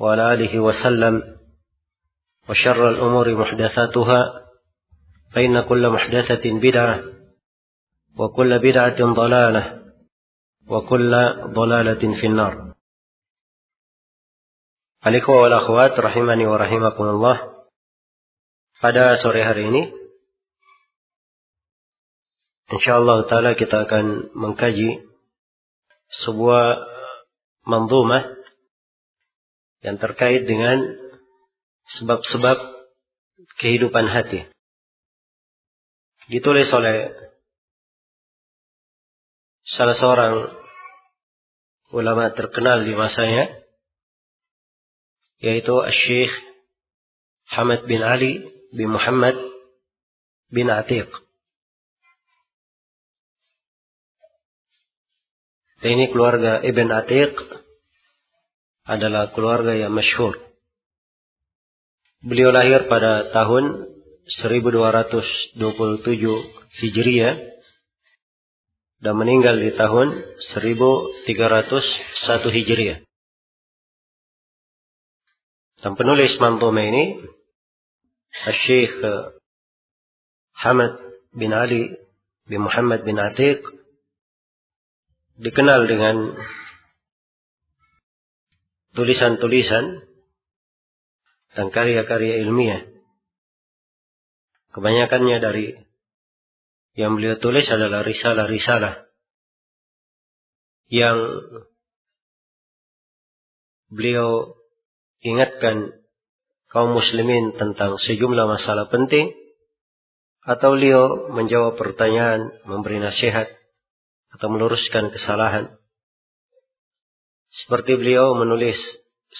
وعلى آله وسلم وشر الأمور محدثاتها فإن كل محدثة بدعة وكل بدعة ضلالة وكل ضلالة في النار. الإخوة والأخوات رحمني ورحمكم الله pada هريني إن شاء الله تعالى kita akan mengkaji sebuah manzumah yang terkait dengan sebab-sebab kehidupan hati. Ditulis oleh salah seorang ulama terkenal di masanya, yaitu Syekh Hamad bin Ali bin Muhammad bin Atiq. Dan ini keluarga Ibn Atiq adalah keluarga yang masyhur. Beliau lahir pada tahun 1227 Hijriah dan meninggal di tahun 1301 Hijriah. Dan penulis manzuma ini Syekh Hamad bin Ali bin Muhammad bin Atiq dikenal dengan tulisan-tulisan dan karya-karya ilmiah. Kebanyakannya dari yang beliau tulis adalah risalah-risalah yang beliau ingatkan kaum muslimin tentang sejumlah masalah penting atau beliau menjawab pertanyaan, memberi nasihat atau meluruskan kesalahan. Seperti beliau menulis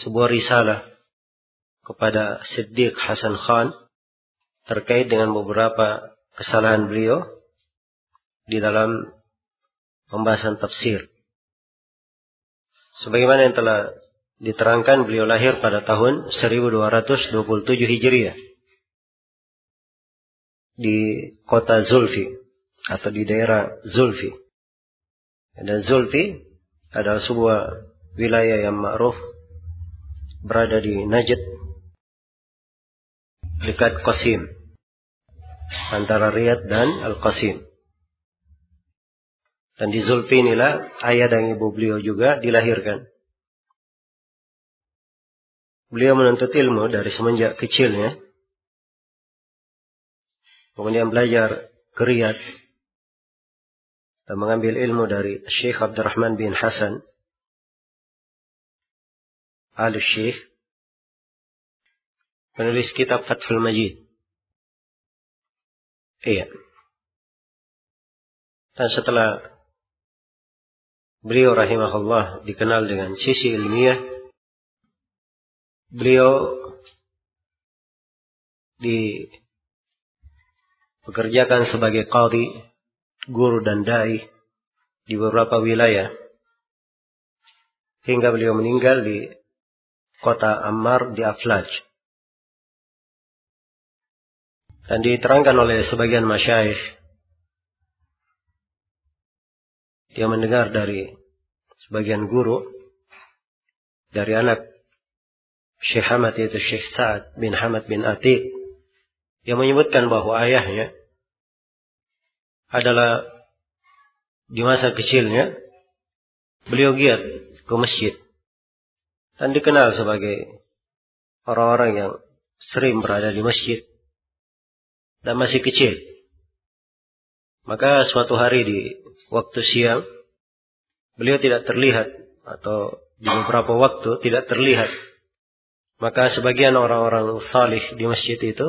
sebuah risalah kepada Siddiq Hasan Khan terkait dengan beberapa kesalahan beliau di dalam pembahasan tafsir. Sebagaimana yang telah diterangkan beliau lahir pada tahun 1227 Hijriah di kota Zulfi atau di daerah Zulfi. Dan Zulfi adalah sebuah wilayah yang ma'ruf berada di Najd dekat Qasim antara Riyadh dan Al-Qasim. Dan di Zulfi inilah ayah dan ibu beliau juga dilahirkan. Beliau menuntut ilmu dari semenjak kecilnya. Kemudian belajar ke Riyadh dan mengambil ilmu dari Syekh Abdurrahman bin Hasan al-Syekh penulis kitab Fathul Majid. Iya. Dan setelah beliau rahimahullah dikenal dengan sisi ilmiah, beliau dipekerjakan sebagai qadhi, guru dan dai di beberapa wilayah hingga beliau meninggal di kota Ammar di Aflaj. Dan diterangkan oleh sebagian masyayikh dia mendengar dari sebagian guru dari anak Syekh Hamad yaitu Syekh Sa'ad bin Hamad bin Atiq yang menyebutkan bahwa ayahnya adalah di masa kecilnya beliau giat ke masjid dan dikenal sebagai orang-orang yang sering berada di masjid dan masih kecil. Maka suatu hari di waktu siang beliau tidak terlihat atau di beberapa waktu tidak terlihat. Maka sebagian orang-orang salih di masjid itu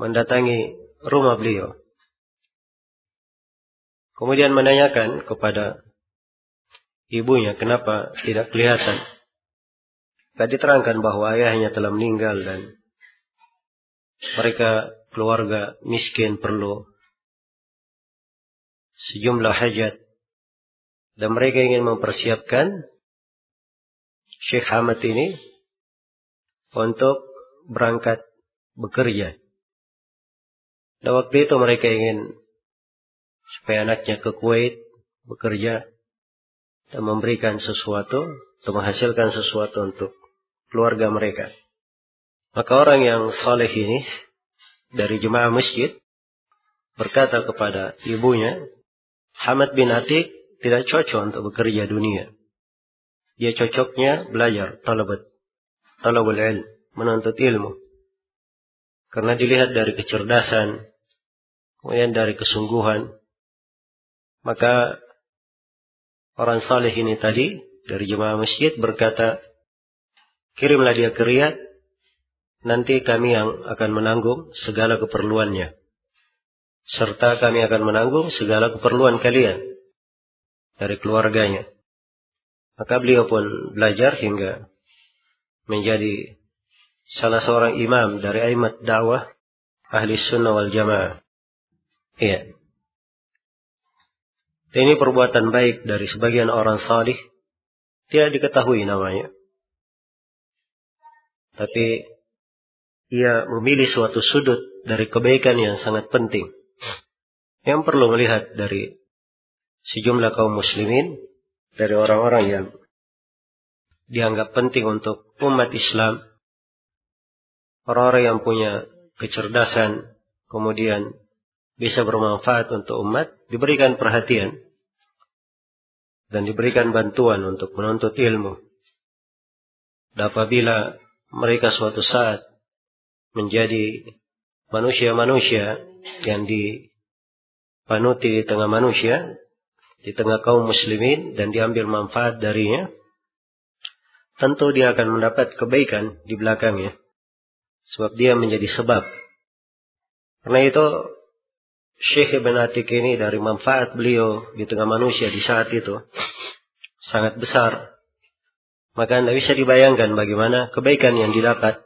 mendatangi rumah beliau. Kemudian menanyakan kepada ibunya kenapa tidak kelihatan. Tadi terangkan bahwa ayahnya telah meninggal dan mereka keluarga miskin perlu sejumlah hajat dan mereka ingin mempersiapkan Syekh Hamad ini untuk berangkat bekerja. Dan waktu itu mereka ingin supaya anaknya ke Kuwait bekerja dan memberikan sesuatu atau menghasilkan sesuatu untuk keluarga mereka. Maka orang yang soleh ini dari jemaah masjid berkata kepada ibunya, Hamad bin Atik tidak cocok untuk bekerja dunia. Dia cocoknya belajar, talabat, talabul ilm, menuntut ilmu. Karena dilihat dari kecerdasan, kemudian dari kesungguhan, maka orang saleh ini tadi dari jemaah masjid berkata, kirimlah dia ke Riyadh nanti kami yang akan menanggung segala keperluannya. Serta kami akan menanggung segala keperluan kalian dari keluarganya. Maka beliau pun belajar hingga menjadi salah seorang imam dari aimat dakwah ahli sunnah wal jamaah. Iya. Ini perbuatan baik dari sebagian orang salih tidak diketahui namanya. Tapi ia memilih suatu sudut dari kebaikan yang sangat penting. Yang perlu melihat dari sejumlah kaum muslimin, dari orang-orang yang dianggap penting untuk umat Islam, orang-orang yang punya kecerdasan, kemudian bisa bermanfaat untuk umat, diberikan perhatian dan diberikan bantuan untuk menuntut ilmu. Dan apabila mereka suatu saat menjadi manusia-manusia yang dipanuti di tengah manusia, di tengah kaum muslimin dan diambil manfaat darinya, tentu dia akan mendapat kebaikan di belakangnya. Sebab dia menjadi sebab. Karena itu, Syekh Ibn Atik ini dari manfaat beliau di tengah manusia di saat itu sangat besar. Maka tidak bisa dibayangkan bagaimana kebaikan yang didapat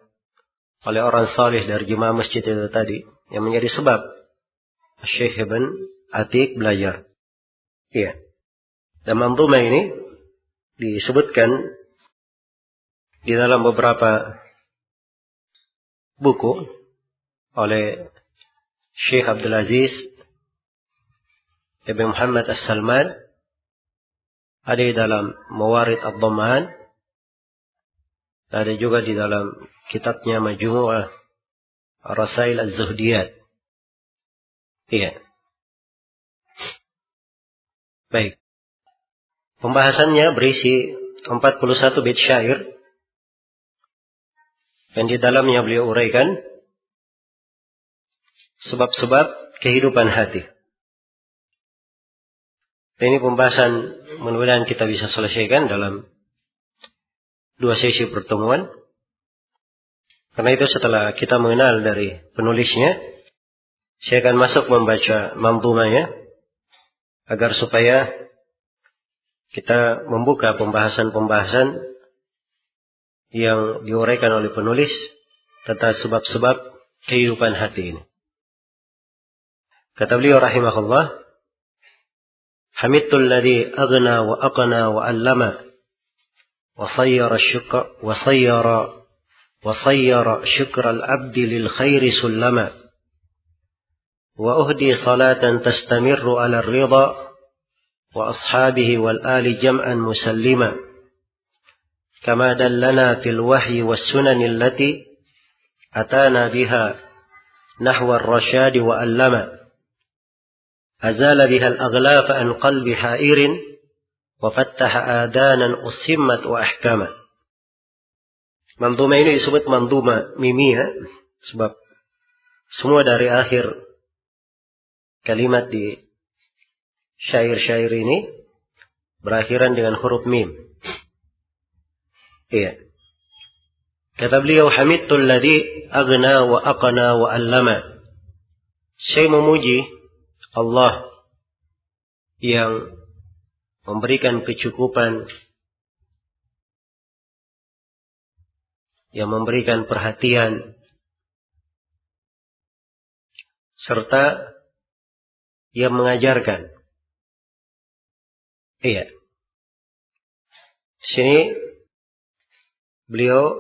oleh orang saleh dari jemaah masjid itu tadi yang menjadi sebab Syekh Ibn Atik belajar. Iya. Dan manzumah ini disebutkan di dalam beberapa buku oleh Syekh Abdul Aziz Ibn Muhammad As-Salman ada di dalam Mawarid Abdumman ada juga di dalam kitabnya Majmu'ah Rasail Az-Zuhdiyat. Iya. Baik. Pembahasannya berisi 41 bait syair dan di dalamnya beliau uraikan sebab-sebab kehidupan hati. Ini pembahasan mudah-mudahan kita bisa selesaikan dalam dua sesi pertemuan. Karena itu setelah kita mengenal dari penulisnya, saya akan masuk membaca manzumahnya agar supaya kita membuka pembahasan-pembahasan yang diuraikan oleh penulis tentang sebab-sebab kehidupan hati ini. Beliau rahimahullah, Hamidul ladhi agna wa aqna wa allama وصير الشكر وصير وصير شكر العبد للخير سلما وأهدي صلاة تستمر على الرضا وأصحابه والآل جمعا مسلما كما دلنا في الوحي والسنن التي أتانا بها نحو الرشاد وألما أزال بها الأغلاف عن قلب حائر وفتح آذانا أصمت وأحكما Manduma ini disebut manduma mimia sebab semua dari akhir kalimat di syair-syair ini berakhiran dengan huruf mim. Iya. Kata beliau hamidtul ladzi aghna wa aqna wa allama. Saya memuji Allah yang memberikan kecukupan yang memberikan perhatian serta yang mengajarkan. Iya. Sini beliau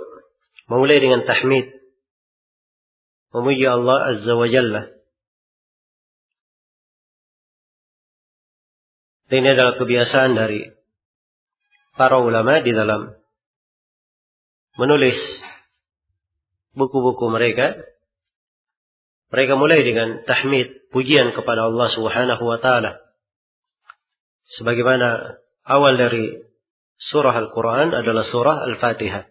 memulai dengan tahmid. Memuji Allah Azza wa Jalla. Dan ini adalah kebiasaan dari para ulama di dalam menulis buku-buku mereka. Mereka mulai dengan tahmid, pujian kepada Allah Subhanahu wa taala. Sebagaimana awal dari surah Al-Quran adalah surah Al-Fatihah.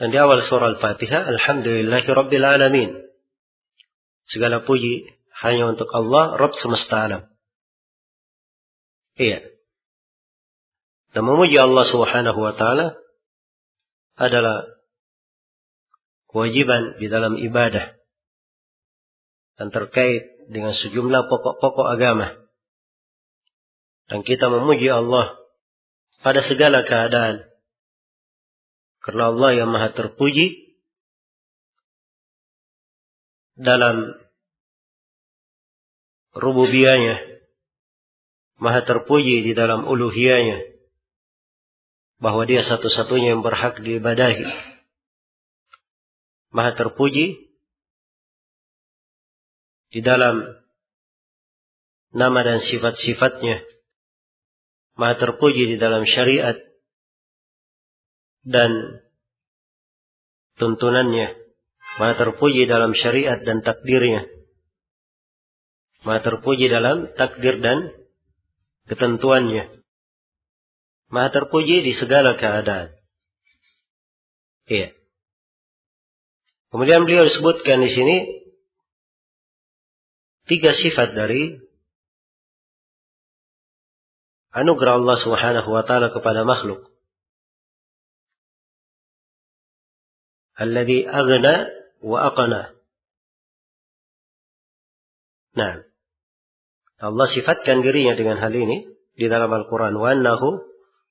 Dan di awal surah Al-Fatihah, Alhamdulillahi Rabbil Alamin. Segala puji hanya untuk Allah, Rabb semesta alam. Iya. Dan memuji Allah Subhanahu wa taala adalah kewajiban di dalam ibadah dan terkait dengan sejumlah pokok-pokok agama. Dan kita memuji Allah pada segala keadaan. Karena Allah yang maha terpuji dalam rububiyahnya, maha terpuji di dalam uluhiyahnya, bahwa dia satu-satunya yang berhak diibadahi. Maha terpuji di dalam nama dan sifat-sifatnya. Maha terpuji di dalam syariat dan tuntunannya. Maha terpuji dalam syariat dan takdirnya. Maha terpuji dalam takdir dan ketentuannya. Maha terpuji di segala keadaan. Iya. Kemudian beliau sebutkan di sini tiga sifat dari anugerah Allah Subhanahu wa taala kepada makhluk. Alladhi aghna wa aqna. Nah, Allah sifatkan dirinya dengan hal ini di dalam Al-Quran. Wa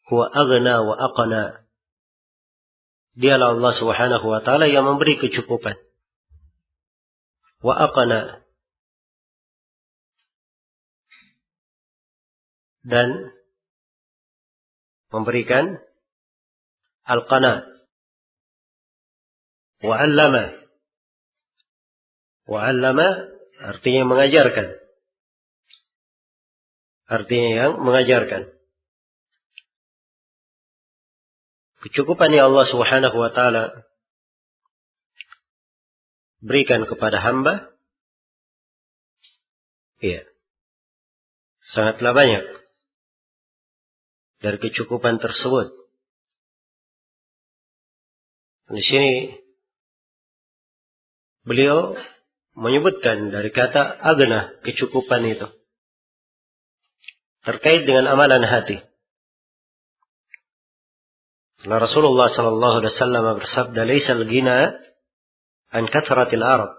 huwa aghna wa aqna. Dialah Allah subhanahu wa ta'ala yang memberi kecukupan. Wa aqna. Dan memberikan al-qana. Wa allama. Wa allama artinya mengajarkan. Artinya yang mengajarkan. Kecukupan yang Allah Subhanahu wa taala berikan kepada hamba iya sangatlah banyak dari kecukupan tersebut. Di sini beliau menyebutkan dari kata agna kecukupan itu terkait dengan amalan hati. Karena Rasulullah sallallahu alaihi wasallam bersabda, "Laisal ghina an kathratil arab.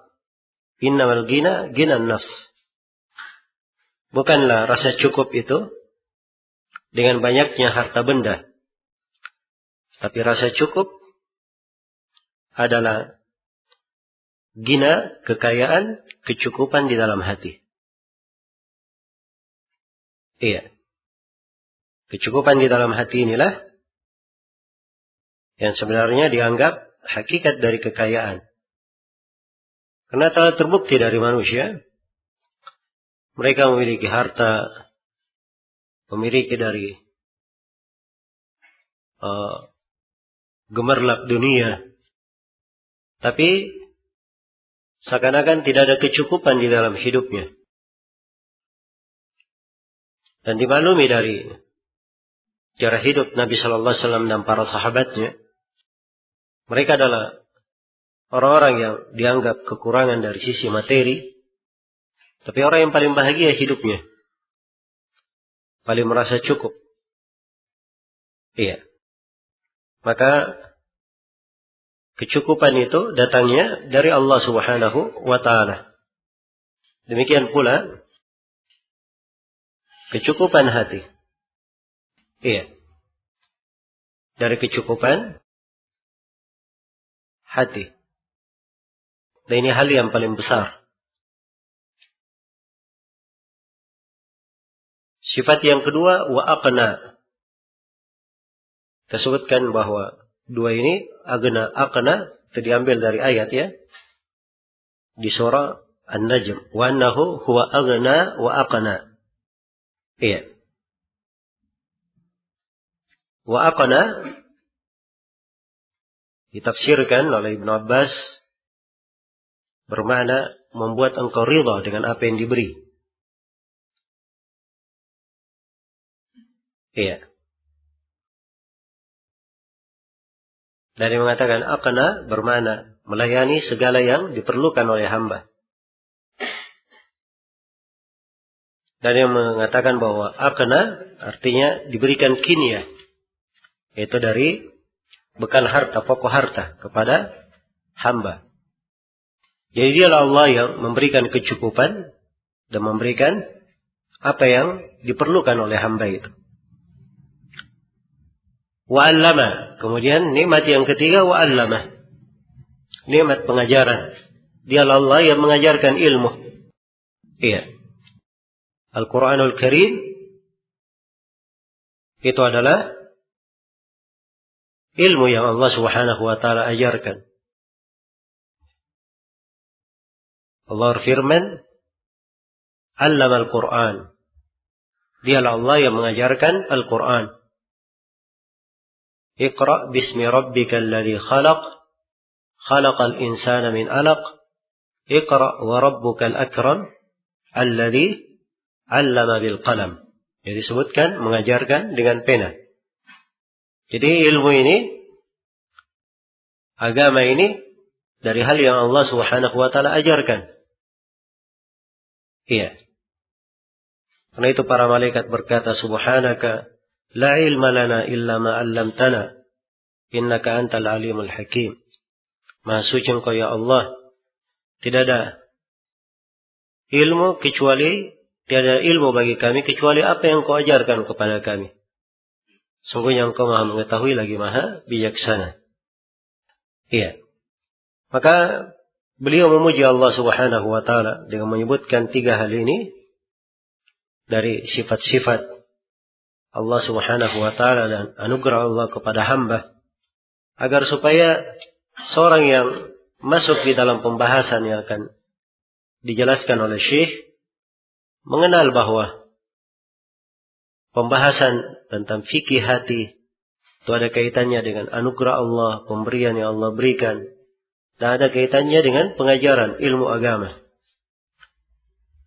Innamal ghina ghina nafs." Bukanlah rasa cukup itu dengan banyaknya harta benda. Tapi rasa cukup adalah gina, kekayaan, kecukupan di dalam hati. Iya. Kecukupan di dalam hati inilah Yang sebenarnya dianggap hakikat dari kekayaan. Karena telah terbukti dari manusia, mereka memiliki harta, memiliki dari uh, gemerlap dunia, tapi seakan-akan tidak ada kecukupan di dalam hidupnya. Dan dimaklumi dari cara hidup Nabi Shallallahu Alaihi Wasallam dan para sahabatnya, mereka adalah orang-orang yang dianggap kekurangan dari sisi materi, tapi orang yang paling bahagia hidupnya. Paling merasa cukup. Iya. Maka kecukupan itu datangnya dari Allah Subhanahu wa taala. Demikian pula kecukupan hati. Iya. Dari kecukupan hati. Dan ini hal yang paling besar. Sifat yang kedua, wa aqna. Kita sebutkan bahwa dua ini, agna, aqna, itu diambil dari ayat ya. Di surah An-Najm. Wa annahu huwa agna wa aqna. Iya. Wa aqna ditafsirkan oleh Ibn Abbas bermakna membuat engkau ridha dengan apa yang diberi. Iya. Yang mengatakan akana bermakna melayani segala yang diperlukan oleh hamba. Dan yang mengatakan bahwa akana artinya diberikan kinia. Yaitu dari bekal harta, pokok harta kepada hamba. Jadi dialah Allah yang memberikan kecukupan dan memberikan apa yang diperlukan oleh hamba itu. Wa'allama. Kemudian nikmat yang ketiga wa'allama. Nikmat pengajaran. Dialah Allah yang mengajarkan ilmu. Iya. Al-Quranul Karim itu adalah ilmu yang Allah Subhanahu wa taala ajarkan. Allah firman, Allam Al-Quran. Dialah Allah yang mengajarkan Al-Quran. Iqra bismi rabbika alladhi khalaq. Insana min alaq. Iqra wa rabbukal akram. Alladhi allama bil qalam. Jadi disebutkan mengajarkan dengan pena. Jadi ilmu ini, agama ini dari hal yang Allah Subhanahu wa taala ajarkan. Iya. Karena itu para malaikat berkata subhanaka la ilma lana illa ma 'allamtana innaka antal alimul hakim. Maha suci engkau ya Allah. Tidak ada ilmu kecuali tiada ilmu bagi kami kecuali apa yang kau ajarkan kepada kami. Sungguhnya engkau maha mengetahui lagi maha bijaksana. Iya. Maka Beliau memuji Allah Subhanahu wa taala dengan menyebutkan tiga hal ini dari sifat-sifat Allah Subhanahu wa taala dan anugerah Allah kepada hamba agar supaya seorang yang masuk di dalam pembahasan yang akan dijelaskan oleh Syekh mengenal bahwa pembahasan tentang fikih hati itu ada kaitannya dengan anugerah Allah, pemberian yang Allah berikan dan ada kaitannya dengan pengajaran ilmu agama.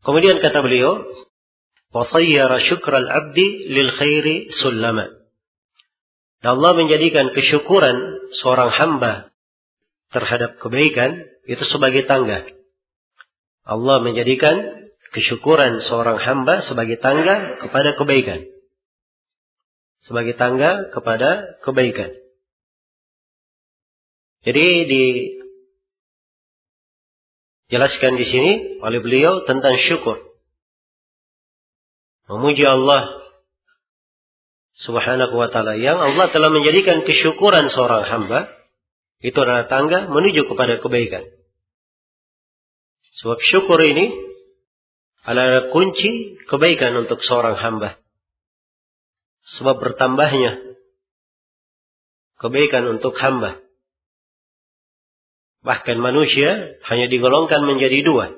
Kemudian kata beliau, وَصَيَّرَ شُكْرَ الْعَبْدِ لِلْخَيْرِ سُلَّمًا Dan Allah menjadikan kesyukuran seorang hamba terhadap kebaikan itu sebagai tangga. Allah menjadikan kesyukuran seorang hamba sebagai tangga kepada kebaikan. Sebagai tangga kepada kebaikan. Jadi di jelaskan di sini oleh beliau tentang syukur. Memuji Allah Subhanahu wa taala yang Allah telah menjadikan kesyukuran seorang hamba itu adalah tangga menuju kepada kebaikan. Sebab syukur ini adalah kunci kebaikan untuk seorang hamba. Sebab bertambahnya kebaikan untuk hamba. Bahkan manusia hanya digolongkan menjadi dua.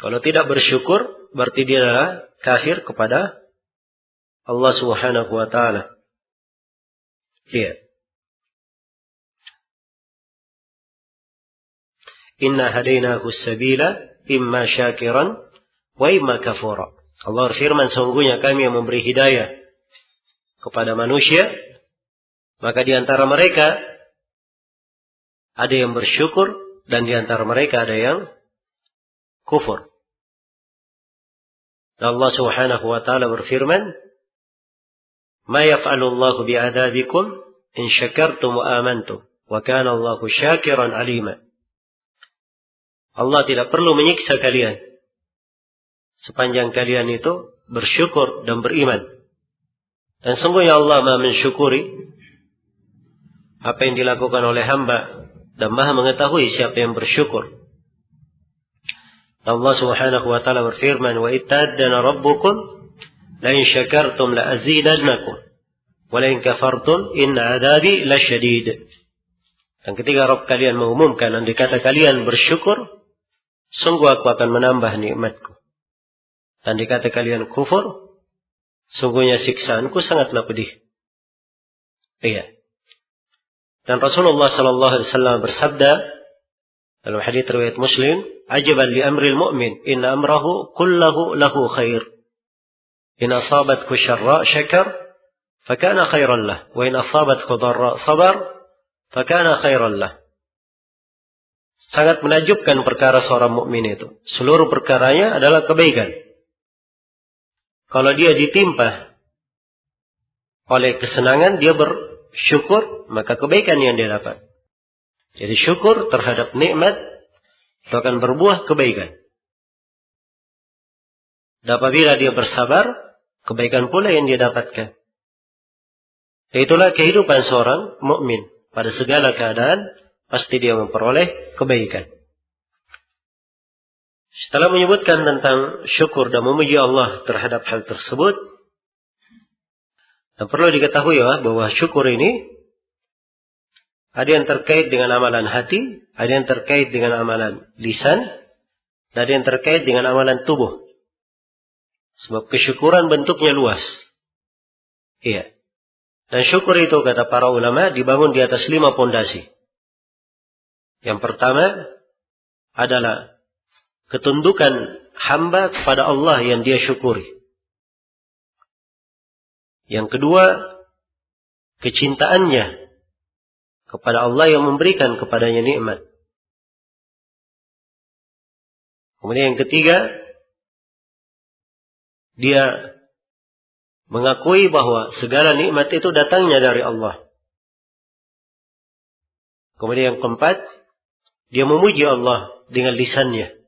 Kalau tidak bersyukur, berarti dia adalah kafir kepada Allah Subhanahu wa taala. Iya. Inna hadainahu sabila imma syakiran wa imma kafura. Allah berfirman sungguhnya kami yang memberi hidayah kepada manusia maka di antara mereka ada yang bersyukur dan di antara mereka ada yang kufur. Allah Subhanahu wa taala berfirman, "Ma yaf'alu Allah bi'adabikum in syakartum wa amantum, wa kana Allahu syakiran alima." Allah tidak perlu menyiksa kalian sepanjang kalian itu bersyukur dan beriman. Dan sungguhnya Allah Maha mensyukuri apa yang dilakukan oleh hamba dan Maha mengetahui siapa yang bersyukur. Allah Subhanahu wa taala berfirman, "Wa ittadana rabbukum la in syakartum la azidannakum wa la in kafartum in adabi lasyadid." Dan ketika Rabb kalian mengumumkan andai kata kalian bersyukur, sungguh aku akan menambah nikmatku. Dan dikata kalian kufur, sungguhnya siksaanku sangatlah pedih. Iya. Dan Rasulullah sallallahu alaihi wasallam bersabda dalam hadis riwayat Muslim, "Ajaban li amril mu'min, inna amrahu kullahu lahu khair. In asabatku syarra syakar, fakana khairan lah. Wa in asabatku dharra sabar, fakana khairan lah." Sangat menajubkan perkara seorang mukmin itu. Seluruh perkaranya adalah kebaikan. Kalau dia ditimpa oleh kesenangan, dia bersyukur, maka kebaikan yang dia dapat. Jadi syukur terhadap nikmat itu akan berbuah kebaikan. Dan apabila dia bersabar, kebaikan pula yang dia dapatkan. Itulah kehidupan seorang mukmin pada segala keadaan pasti dia memperoleh kebaikan. Setelah menyebutkan tentang syukur dan memuji Allah terhadap hal tersebut, dan perlu diketahui ya bahwa syukur ini ada yang terkait dengan amalan hati, ada yang terkait dengan amalan lisan, dan ada yang terkait dengan amalan tubuh. Sebab kesyukuran bentuknya luas. Iya. Dan syukur itu kata para ulama dibangun di atas lima pondasi. Yang pertama adalah ketundukan hamba kepada Allah yang dia syukuri. Yang kedua, kecintaannya kepada Allah yang memberikan kepadanya nikmat. Kemudian yang ketiga, dia mengakui bahwa segala nikmat itu datangnya dari Allah. Kemudian yang keempat, dia memuji Allah dengan lisannya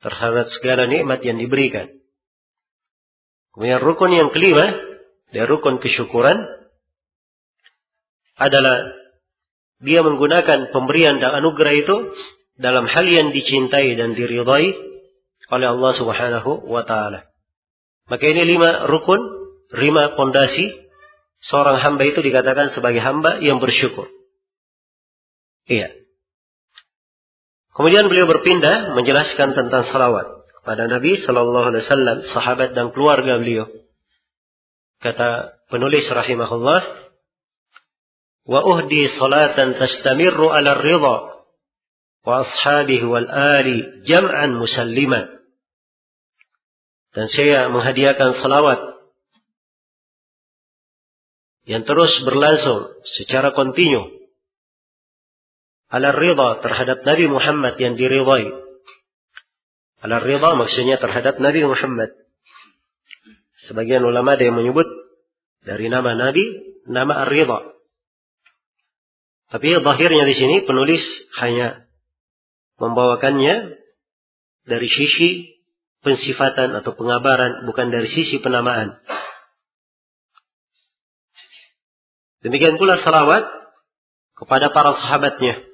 terhadap segala nikmat yang diberikan. Kemudian rukun yang kelima, dari rukun kesyukuran adalah dia menggunakan pemberian dan anugerah itu dalam hal yang dicintai dan diridhai oleh Allah Subhanahu wa taala. Maka ini lima rukun, lima pondasi seorang hamba itu dikatakan sebagai hamba yang bersyukur. Iya. Kemudian beliau berpindah menjelaskan tentang salawat kepada Nabi Shallallahu Alaihi Wasallam, sahabat dan keluarga beliau. Kata penulis rahimahullah, wa uhdi salatan tastamirru ala ridha wa ashabihi wal ali jam'an musalliman dan saya menghadiahkan salawat yang terus berlangsung secara kontinu ala ridha terhadap Nabi Muhammad yang diridhai ala ridha maksudnya terhadap Nabi Muhammad sebagian ulama ada yang menyebut dari nama Nabi nama ar-ridha tapi zahirnya di sini penulis hanya membawakannya dari sisi pensifatan atau pengabaran, bukan dari sisi penamaan. Demikian pula salawat kepada para sahabatnya.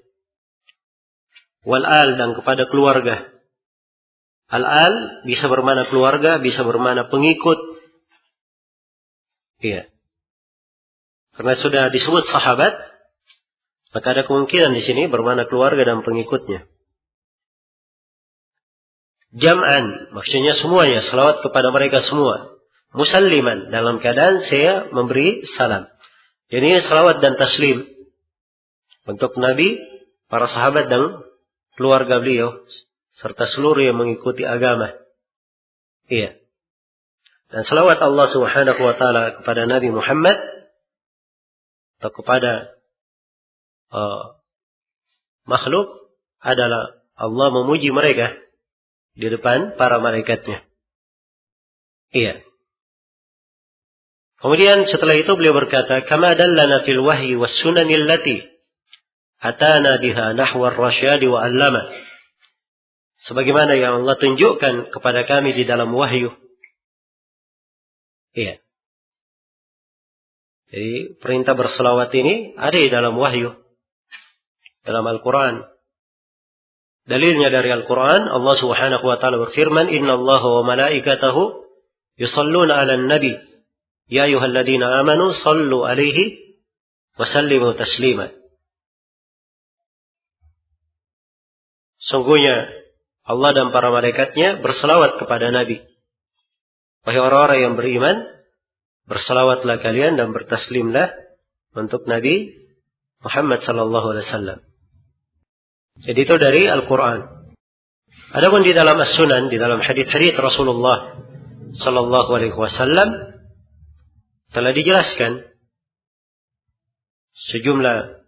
Wal-al dan kepada keluarga. Al-al bisa bermana keluarga, bisa bermana pengikut. Iya. Karena sudah disebut sahabat, maka ada kemungkinan di sini bermana keluarga dan pengikutnya. Jam'an, maksudnya semuanya, salawat kepada mereka semua. Musalliman, dalam keadaan saya memberi salam. Jadi salawat dan taslim untuk Nabi, para sahabat dan keluarga beliau, serta seluruh yang mengikuti agama. Iya. Dan salawat Allah subhanahu wa ta'ala kepada Nabi Muhammad, atau kepada uh, makhluk, adalah Allah memuji mereka di depan para malaikatnya. Iya. Kemudian setelah itu beliau berkata, "Kama dallana fil wahyi was sunanil lati atana biha nahwa rasyadi wa allama." Sebagaimana yang Allah tunjukkan kepada kami di dalam wahyu. Iya. Jadi perintah berselawat ini ada di dalam wahyu. Dalam Al-Quran. Dalilnya dari Al-Quran, Allah Subhanahu wa taala berfirman, "Inna Allah wa malaikatahu yusalluna 'alan nabi, ya ayyuhalladzina amanu sallu 'alaihi wa sallimu taslima." Sungguhnya Allah dan para malaikatnya berselawat kepada Nabi. Wahai orang-orang yang beriman, berselawatlah kalian dan bertaslimlah untuk Nabi Muhammad sallallahu alaihi wasallam. Jadi itu dari Al-Quran. Adapun di dalam As-Sunan, di dalam hadis-hadis Rasulullah Sallallahu Alaihi Wasallam telah dijelaskan sejumlah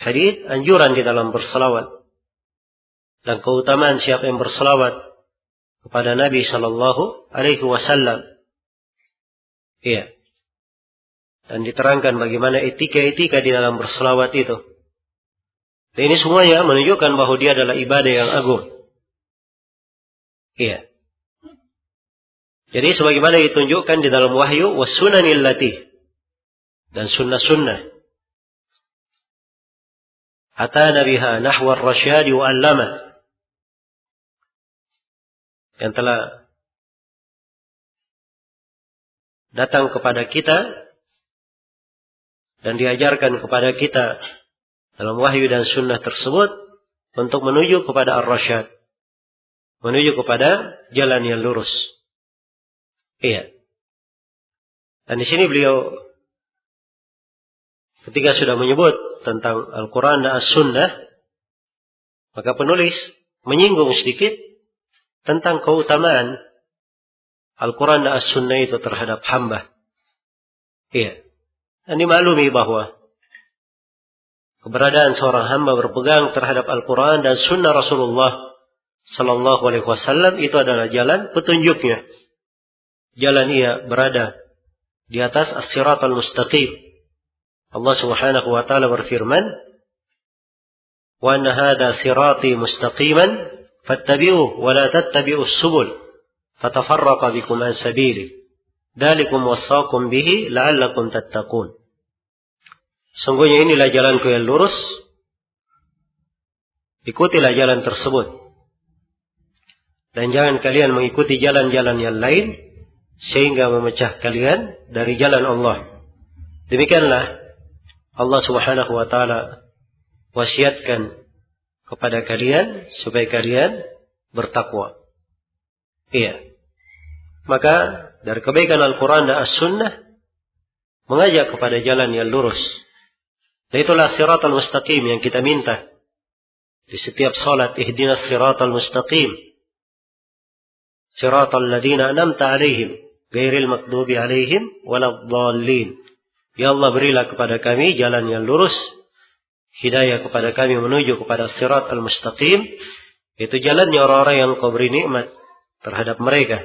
hadis anjuran di dalam berselawat dan keutamaan siapa yang berselawat kepada Nabi Sallallahu Alaihi Wasallam. Iya. Dan diterangkan bagaimana etika-etika di dalam berselawat itu. Dan ini semuanya menunjukkan bahwa dia adalah ibadah yang agung. Iya. Jadi sebagaimana ditunjukkan di dalam wahyu wasunanil latih dan sunnah-sunnah. Atana biha nahwa rasyadi wa allama. Yang telah datang kepada kita dan diajarkan kepada kita dalam wahyu dan sunnah tersebut untuk menuju kepada ar-rasyad. Menuju kepada jalan yang lurus. Iya. Dan di sini beliau ketika sudah menyebut tentang Al-Quran dan As-Sunnah, maka penulis menyinggung sedikit tentang keutamaan Al-Quran dan As-Sunnah itu terhadap hamba. Iya. Dan dimaklumi bahwa keberadaan seorang hamba berpegang terhadap Al-Quran dan Sunnah Rasulullah Sallallahu Alaihi Wasallam itu adalah jalan petunjuknya. Jalan ia berada di atas as-sirat al-mustaqim. Allah Subhanahu wa taala berfirman, "Wa anna hadha sirati mustaqiman wa la tattabi'us subul fatafarraqa bikum an sabili. Dalikum wasaqum bihi la'allakum tattaqun." Sungguhnya inilah jalanku yang lurus. Ikutilah jalan tersebut. Dan jangan kalian mengikuti jalan-jalan yang lain sehingga memecah kalian dari jalan Allah. Demikianlah Allah Subhanahu wa taala wasiatkan kepada kalian supaya kalian bertakwa. Iya. Maka dari kebaikan Al-Quran dan As-Sunnah mengajak kepada jalan yang lurus dan itulah siratal mustaqim yang kita minta. Di setiap salat, ihdinas siratal mustaqim. Siratal ladina anamta alaihim. Gairil makdubi alaihim waladhalin. Ya Allah berilah kepada kami jalan yang lurus. Hidayah kepada kami menuju kepada sirat al-mustaqim. Itu jalannya orang-orang yang kau beri nikmat terhadap mereka.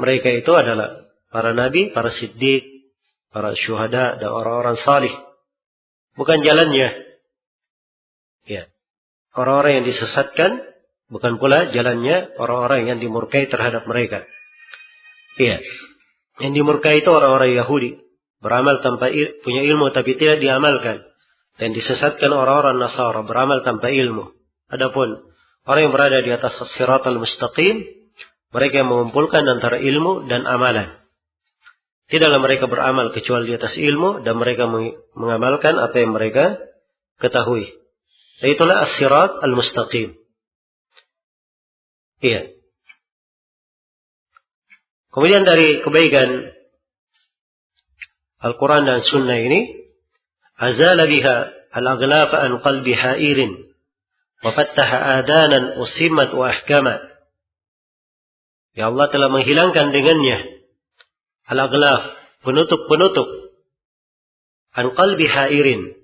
Mereka itu adalah para nabi, para siddiq, para syuhada dan orang-orang salih. Bukan jalannya. Ya. Orang-orang yang disesatkan bukan pula jalannya orang-orang yang dimurkai terhadap mereka. Iya. Yang dimurkai itu orang-orang Yahudi. Beramal tanpa il punya ilmu tapi tidak diamalkan. Dan disesatkan orang-orang Nasara beramal tanpa ilmu. Adapun orang yang berada di atas siratal mustaqim, mereka yang mengumpulkan antara ilmu dan amalan. Tidaklah mereka beramal kecuali di atas ilmu dan mereka mengamalkan apa yang mereka ketahui. Itulah as-sirat al-mustaqim. Iya. Kemudian dari kebaikan Al-Quran dan Sunnah ini, al-aghlafa an qalbi ha'irin, wa fattaha adanan usimat wa ahkama. Ya Allah telah menghilangkan dengannya al-aghlaf, penutup-penutup an qalbi hairin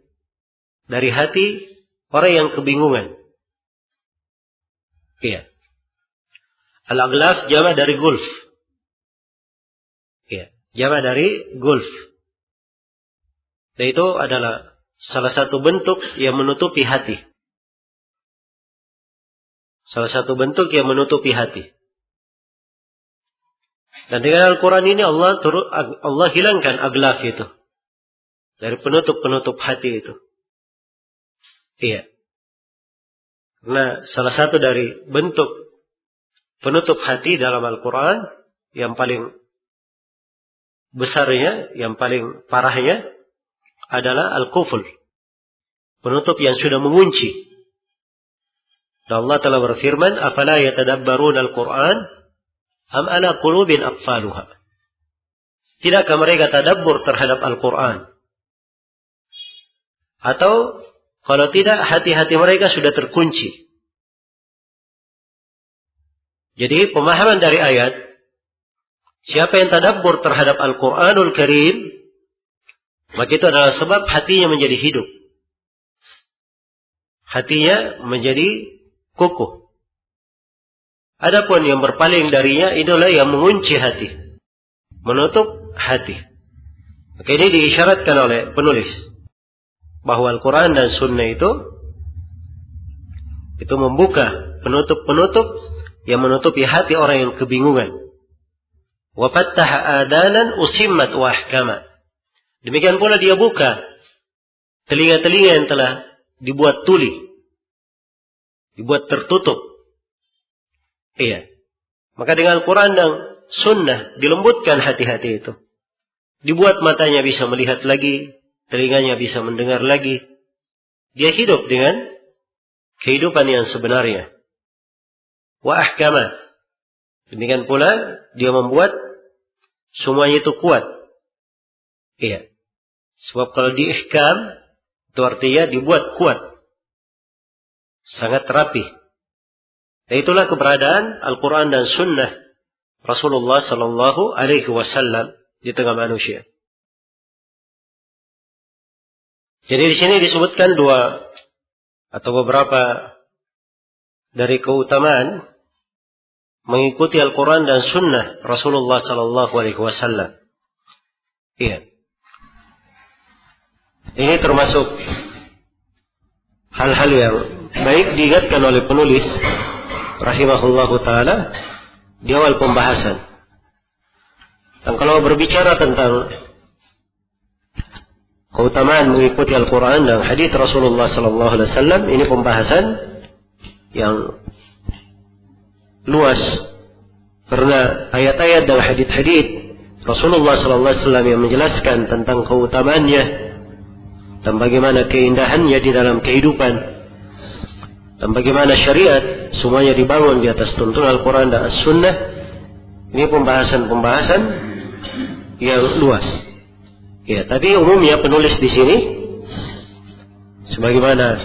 dari hati orang yang kebingungan. Iya. Al-aghlaf jama dari gulf. Iya, jama dari gulf. Dan itu adalah salah satu bentuk yang menutupi hati. Salah satu bentuk yang menutupi hati. Dan dengan Al-Quran ini Allah turut, Allah hilangkan aglaf itu. Dari penutup-penutup hati itu. Iya. Karena salah satu dari bentuk penutup hati dalam Al-Quran yang paling besarnya, yang paling parahnya adalah Al-Kuful. Penutup yang sudah mengunci. Dan Allah telah berfirman, "Afala yatadabbarun Al-Quran Am ala qulubin aqfaluha. Tidakkah mereka tadabbur terhadap Al-Quran? Atau kalau tidak hati-hati mereka sudah terkunci. Jadi pemahaman dari ayat siapa yang tadabbur terhadap Al-Qur'anul Karim maka itu adalah sebab hatinya menjadi hidup. Hatinya menjadi kukuh. Adapun yang berpaling darinya itulah yang mengunci hati. Menutup hati. Maka ini diisyaratkan oleh penulis. Bahwa Al-Quran dan Sunnah itu itu membuka penutup-penutup yang menutupi hati orang yang kebingungan. Adanan usimmat wa ahkama. Demikian pula dia buka telinga-telinga yang telah dibuat tuli. Dibuat tertutup Iya. Maka dengan Quran dan Sunnah dilembutkan hati-hati itu. Dibuat matanya bisa melihat lagi, telinganya bisa mendengar lagi. Dia hidup dengan kehidupan yang sebenarnya. Wa ahkama. Demikian pula dia membuat semuanya itu kuat. Iya. Sebab kalau diihkam itu artinya dibuat kuat. Sangat rapi. Dan itulah keberadaan Al-Quran dan Sunnah Rasulullah Sallallahu Alaihi Wasallam di tengah manusia. Jadi di sini disebutkan dua atau beberapa dari keutamaan mengikuti Al-Quran dan Sunnah Rasulullah Sallallahu Alaihi Wasallam. Iya. Ini termasuk hal-hal yang baik diingatkan oleh penulis rahimahullah taala di awal pembahasan. Dan kalau berbicara tentang keutamaan mengikuti Al-Quran dan hadis Rasulullah Sallallahu Alaihi Wasallam ini pembahasan yang luas karena ayat-ayat dan hadis-hadis Rasulullah Sallallahu Alaihi Wasallam yang menjelaskan tentang keutamaannya dan bagaimana keindahannya di dalam kehidupan dan bagaimana syariat semuanya dibangun di atas tuntunan Al-Quran dan As-Sunnah ini pembahasan-pembahasan yang luas. Ya, tapi umumnya penulis di sini sebagaimana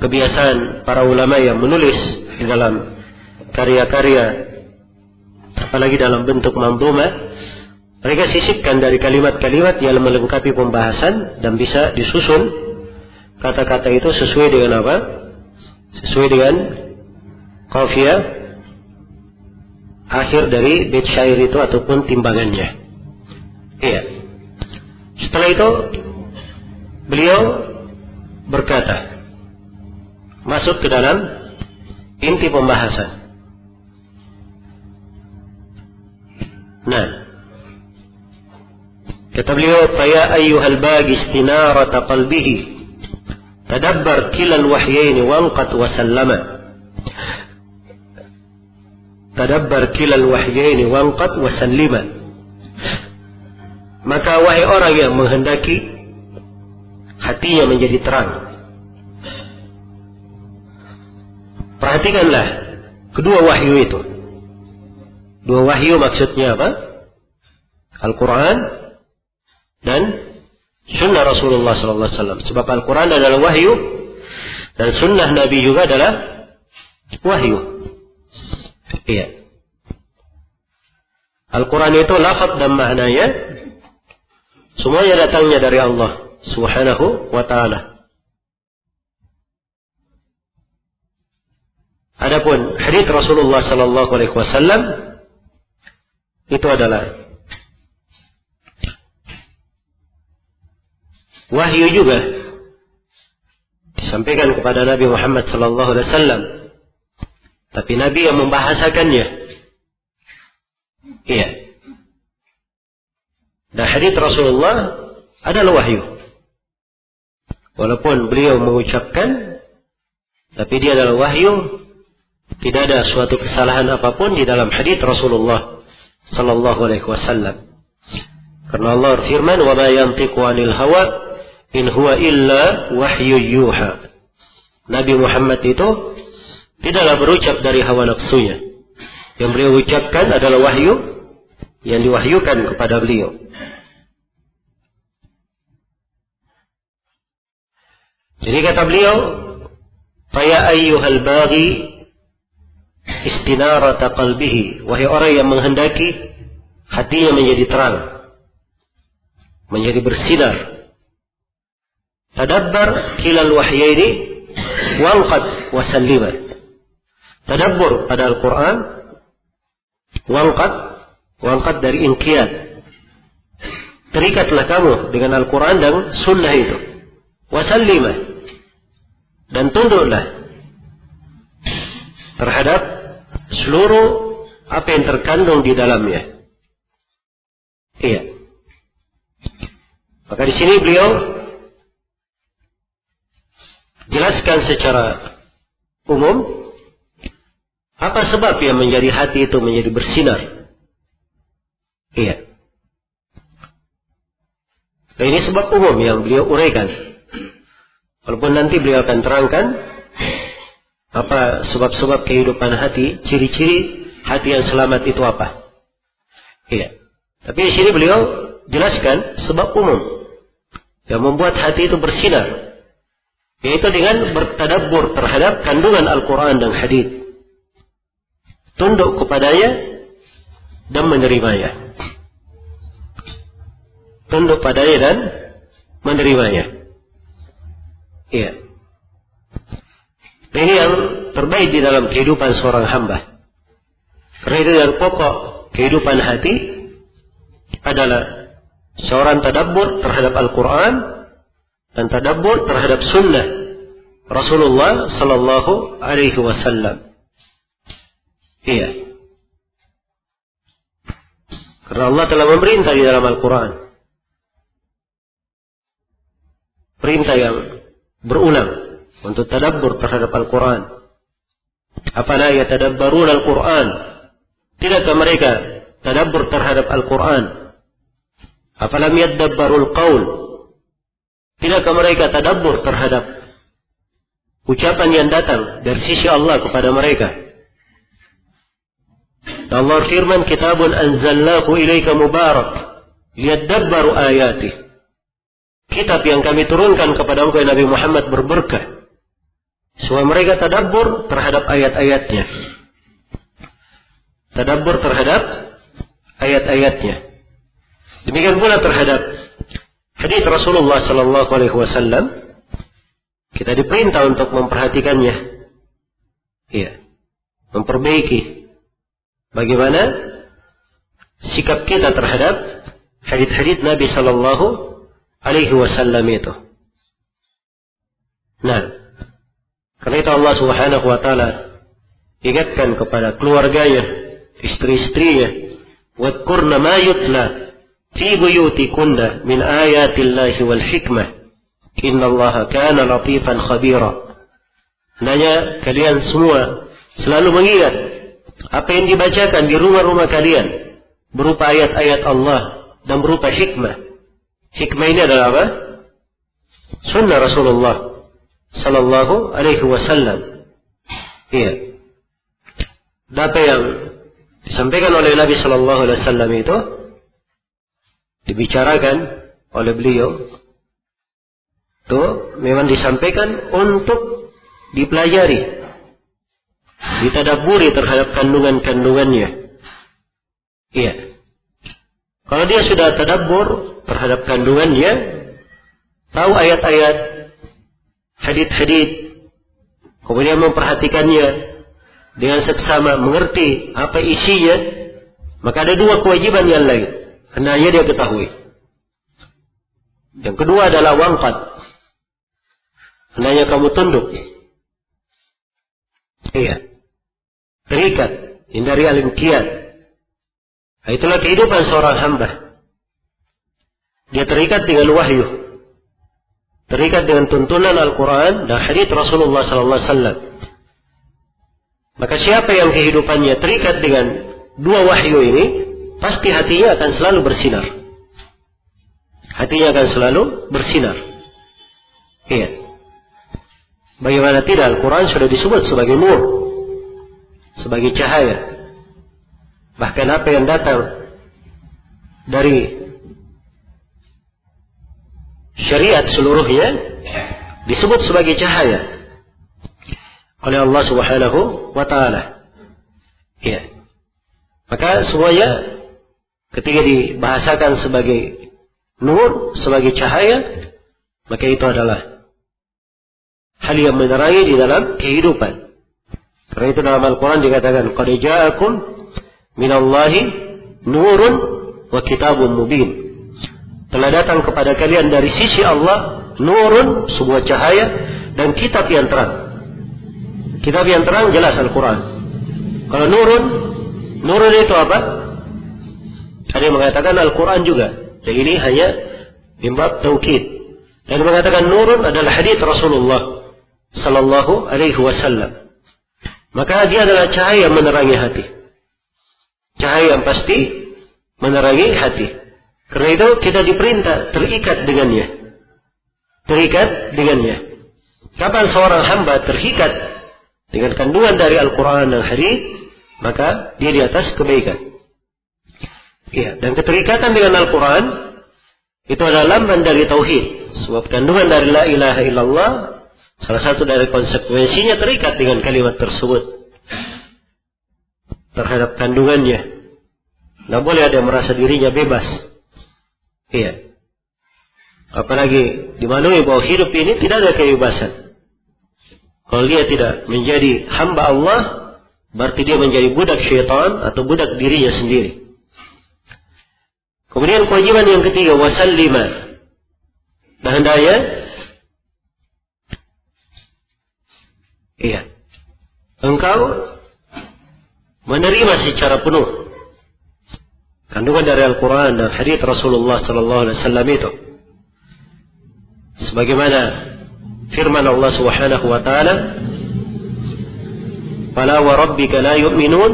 kebiasaan para ulama yang menulis di dalam karya-karya apalagi dalam bentuk manzumah mereka sisipkan dari kalimat-kalimat yang melengkapi pembahasan dan bisa disusun kata-kata itu sesuai dengan apa? sesuai dengan kafiyah akhir dari bait syair itu ataupun timbangannya. Iya. Setelah itu beliau berkata masuk ke dalam inti pembahasan. Kata beliau, "Faya ayyuhal bagi istinarata qalbihi." Tadabbar kilal wahyain wanqat wa sallama. Tadabbar kilal wahyain wanqat wa sallima. Maka wahai orang yang menghendaki hatinya menjadi terang. Perhatikanlah kedua wahyu itu. Dua wahyu maksudnya apa? Al-Quran dan Sunnah Rasulullah Sallallahu Alaihi Wasallam. Sebab Al-Quran adalah wahyu dan Sunnah Nabi juga adalah wahyu. Iya. Al-Quran itu lafaz dan maknanya semuanya datangnya dari Allah Subhanahu wa taala. Adapun hadis Rasulullah sallallahu alaihi wasallam itu adalah wahyu juga disampaikan kepada Nabi Muhammad sallallahu alaihi wasallam. Tapi Nabi yang membahasakannya. Iya. Dan hadis Rasulullah adalah wahyu. Walaupun beliau mengucapkan, tapi dia adalah wahyu. Tidak ada suatu kesalahan apa pun di dalam hadis Rasulullah sallallahu alaihi wasallam. Karena Allah firman, "Wa ma yantiqu 'anil hawa in huwa illa wahyu yuha." Nabi Muhammad itu tidaklah berucap dari hawa nafsunya. Yang beliau ucapkan adalah wahyu yang diwahyukan kepada beliau. Jadi kata beliau, "Faya ayyuhal baghi istinarata qalbihi wahai orang yang menghendaki hatinya menjadi terang menjadi bersinar tadabbar kilal wahyaini wanqad wasallima tadabbur pada Al-Quran wanqad wanqad dari inqiyad terikatlah kamu dengan Al-Quran dan sunnah itu wasallima dan tunduklah terhadap seluruh apa yang terkandung di dalamnya. Iya. Maka di sini beliau jelaskan secara umum apa sebab yang menjadi hati itu menjadi bersinar. Iya. Nah, ini sebab umum yang beliau uraikan. Walaupun nanti beliau akan terangkan apa sebab-sebab kehidupan hati, ciri-ciri hati yang selamat itu apa? Iya. Tapi di sini beliau jelaskan sebab umum yang membuat hati itu bersinar, yaitu dengan bertadabbur terhadap kandungan Al-Quran dan Hadis, tunduk kepadanya dan menerimanya, tunduk padanya dan menerimanya. Iya. Ini yang terbaik di dalam kehidupan seorang hamba. Karena yang pokok kehidupan hati adalah seorang tadabbur terhadap Al-Quran dan tadabbur terhadap sunnah Rasulullah Sallallahu Alaihi Wasallam. Iya. Karena Allah telah memerintah di dalam Al-Quran. Perintah yang berulang untuk tadabbur terhadap Al-Quran. Apala yatadabbarun Al-Quran. Tidakkah mereka tadabbur terhadap Al-Quran? Afalam yadabbarul qaul. Tidakkah mereka tadabbur terhadap ucapan yang datang dari sisi Allah kepada mereka? Allah firman kitabun anzalnahu ilaika mubarak liyadabbaru ayatih. Kitab yang kami turunkan kepada engkau Nabi Muhammad berberkah Supaya mereka tadabbur terhadap ayat-ayatnya. Tadabbur terhadap ayat-ayatnya. Demikian pula terhadap hadis Rasulullah Sallallahu Alaihi Wasallam. Kita diperintah untuk memperhatikannya. Iya. Memperbaiki. Bagaimana sikap kita terhadap hadis-hadis Nabi Sallallahu Alaihi Wasallam itu. Nah, karena itu Allah Subhanahu wa taala ingatkan kepada keluarganya, istri-istrinya, "Wadkurna ma yutla fi buyutikunna min ayatillahi wal hikmah. Innallaha kana latifan khabira." Hendaknya kalian semua selalu mengingat apa yang dibacakan di rumah-rumah kalian berupa ayat-ayat Allah dan berupa hikmah. Hikmah ini adalah apa? Sunnah Rasulullah Sallallahu Alaihi Wasallam. Iya. Data yang disampaikan oleh Nabi Sallallahu Alaihi Wasallam itu dibicarakan oleh beliau itu memang disampaikan untuk dipelajari, ditadaburi terhadap kandungan-kandungannya. Iya. Kalau dia sudah tadabbur terhadap kandungannya, tahu ayat-ayat, hadith-hadith, kemudian memperhatikannya dengan seksama, mengerti apa isinya, maka ada dua kewajiban yang lain. Hendaknya dia ketahui. Yang kedua adalah wangkat. Hendaknya kamu tunduk. Iya. Terikat. Hindari alim kiat. Nah, itulah kehidupan seorang hamba. Dia terikat dengan wahyu. Terikat dengan tuntunan Al-Quran dan hadith Rasulullah Sallallahu. Maka siapa yang kehidupannya terikat dengan dua wahyu ini, pasti hatinya akan selalu bersinar. Hatinya akan selalu bersinar. Iya. Bagaimana tidak Al-Quran sudah disebut sebagai nur, sebagai cahaya. Bahkan apa yang datang dari syariat seluruhnya disebut sebagai cahaya oleh Allah Subhanahu wa taala. Ya. Maka semuanya ketika dibahasakan sebagai nur, sebagai cahaya, maka itu adalah hal yang menerangi di dalam kehidupan. Karena itu dalam Al-Quran dikatakan, Qad ja'akum minallahi nurun wa kitabun mubin. Telah datang kepada kalian dari sisi Allah nurun sebuah cahaya dan kitab yang terang. Kitab yang terang jelas Al-Quran. Kalau nurun, nurun itu apa? Ada yang mengatakan Al-Quran juga. Dan ini hanya bimbab taukid. Dan mengatakan nurun adalah hadith Rasulullah Sallallahu Alaihi Wasallam. Maka dia adalah cahaya menerangi hati. Cahaya yang pasti menerangi hati. Karena itu kita diperintah terikat dengannya. Terikat dengannya. Kapan seorang hamba terikat dengan kandungan dari Al-Quran dan Hadis, maka dia di atas kebaikan. Ya, dan keterikatan dengan Al-Quran itu adalah lamban dari tauhid. Sebab kandungan dari la ilaha illallah salah satu dari konsekuensinya terikat dengan kalimat tersebut terhadap kandungannya. Tidak boleh ada yang merasa dirinya bebas. Iya. Apalagi dimaklumi bahwa hidup ini tidak ada kebebasan. Kalau dia tidak menjadi hamba Allah, berarti dia menjadi budak syaitan atau budak dirinya sendiri. Kemudian kewajiban yang ketiga, wasallima. Dan hendaknya, iya, engkau menerima secara penuh kandungan dari Al-Quran dan hadits Rasulullah Sallallahu Alaihi Wasallam itu. Sebagaimana firman Allah Subhanahu Wa Taala, "Fala wa rabbika la yu'minun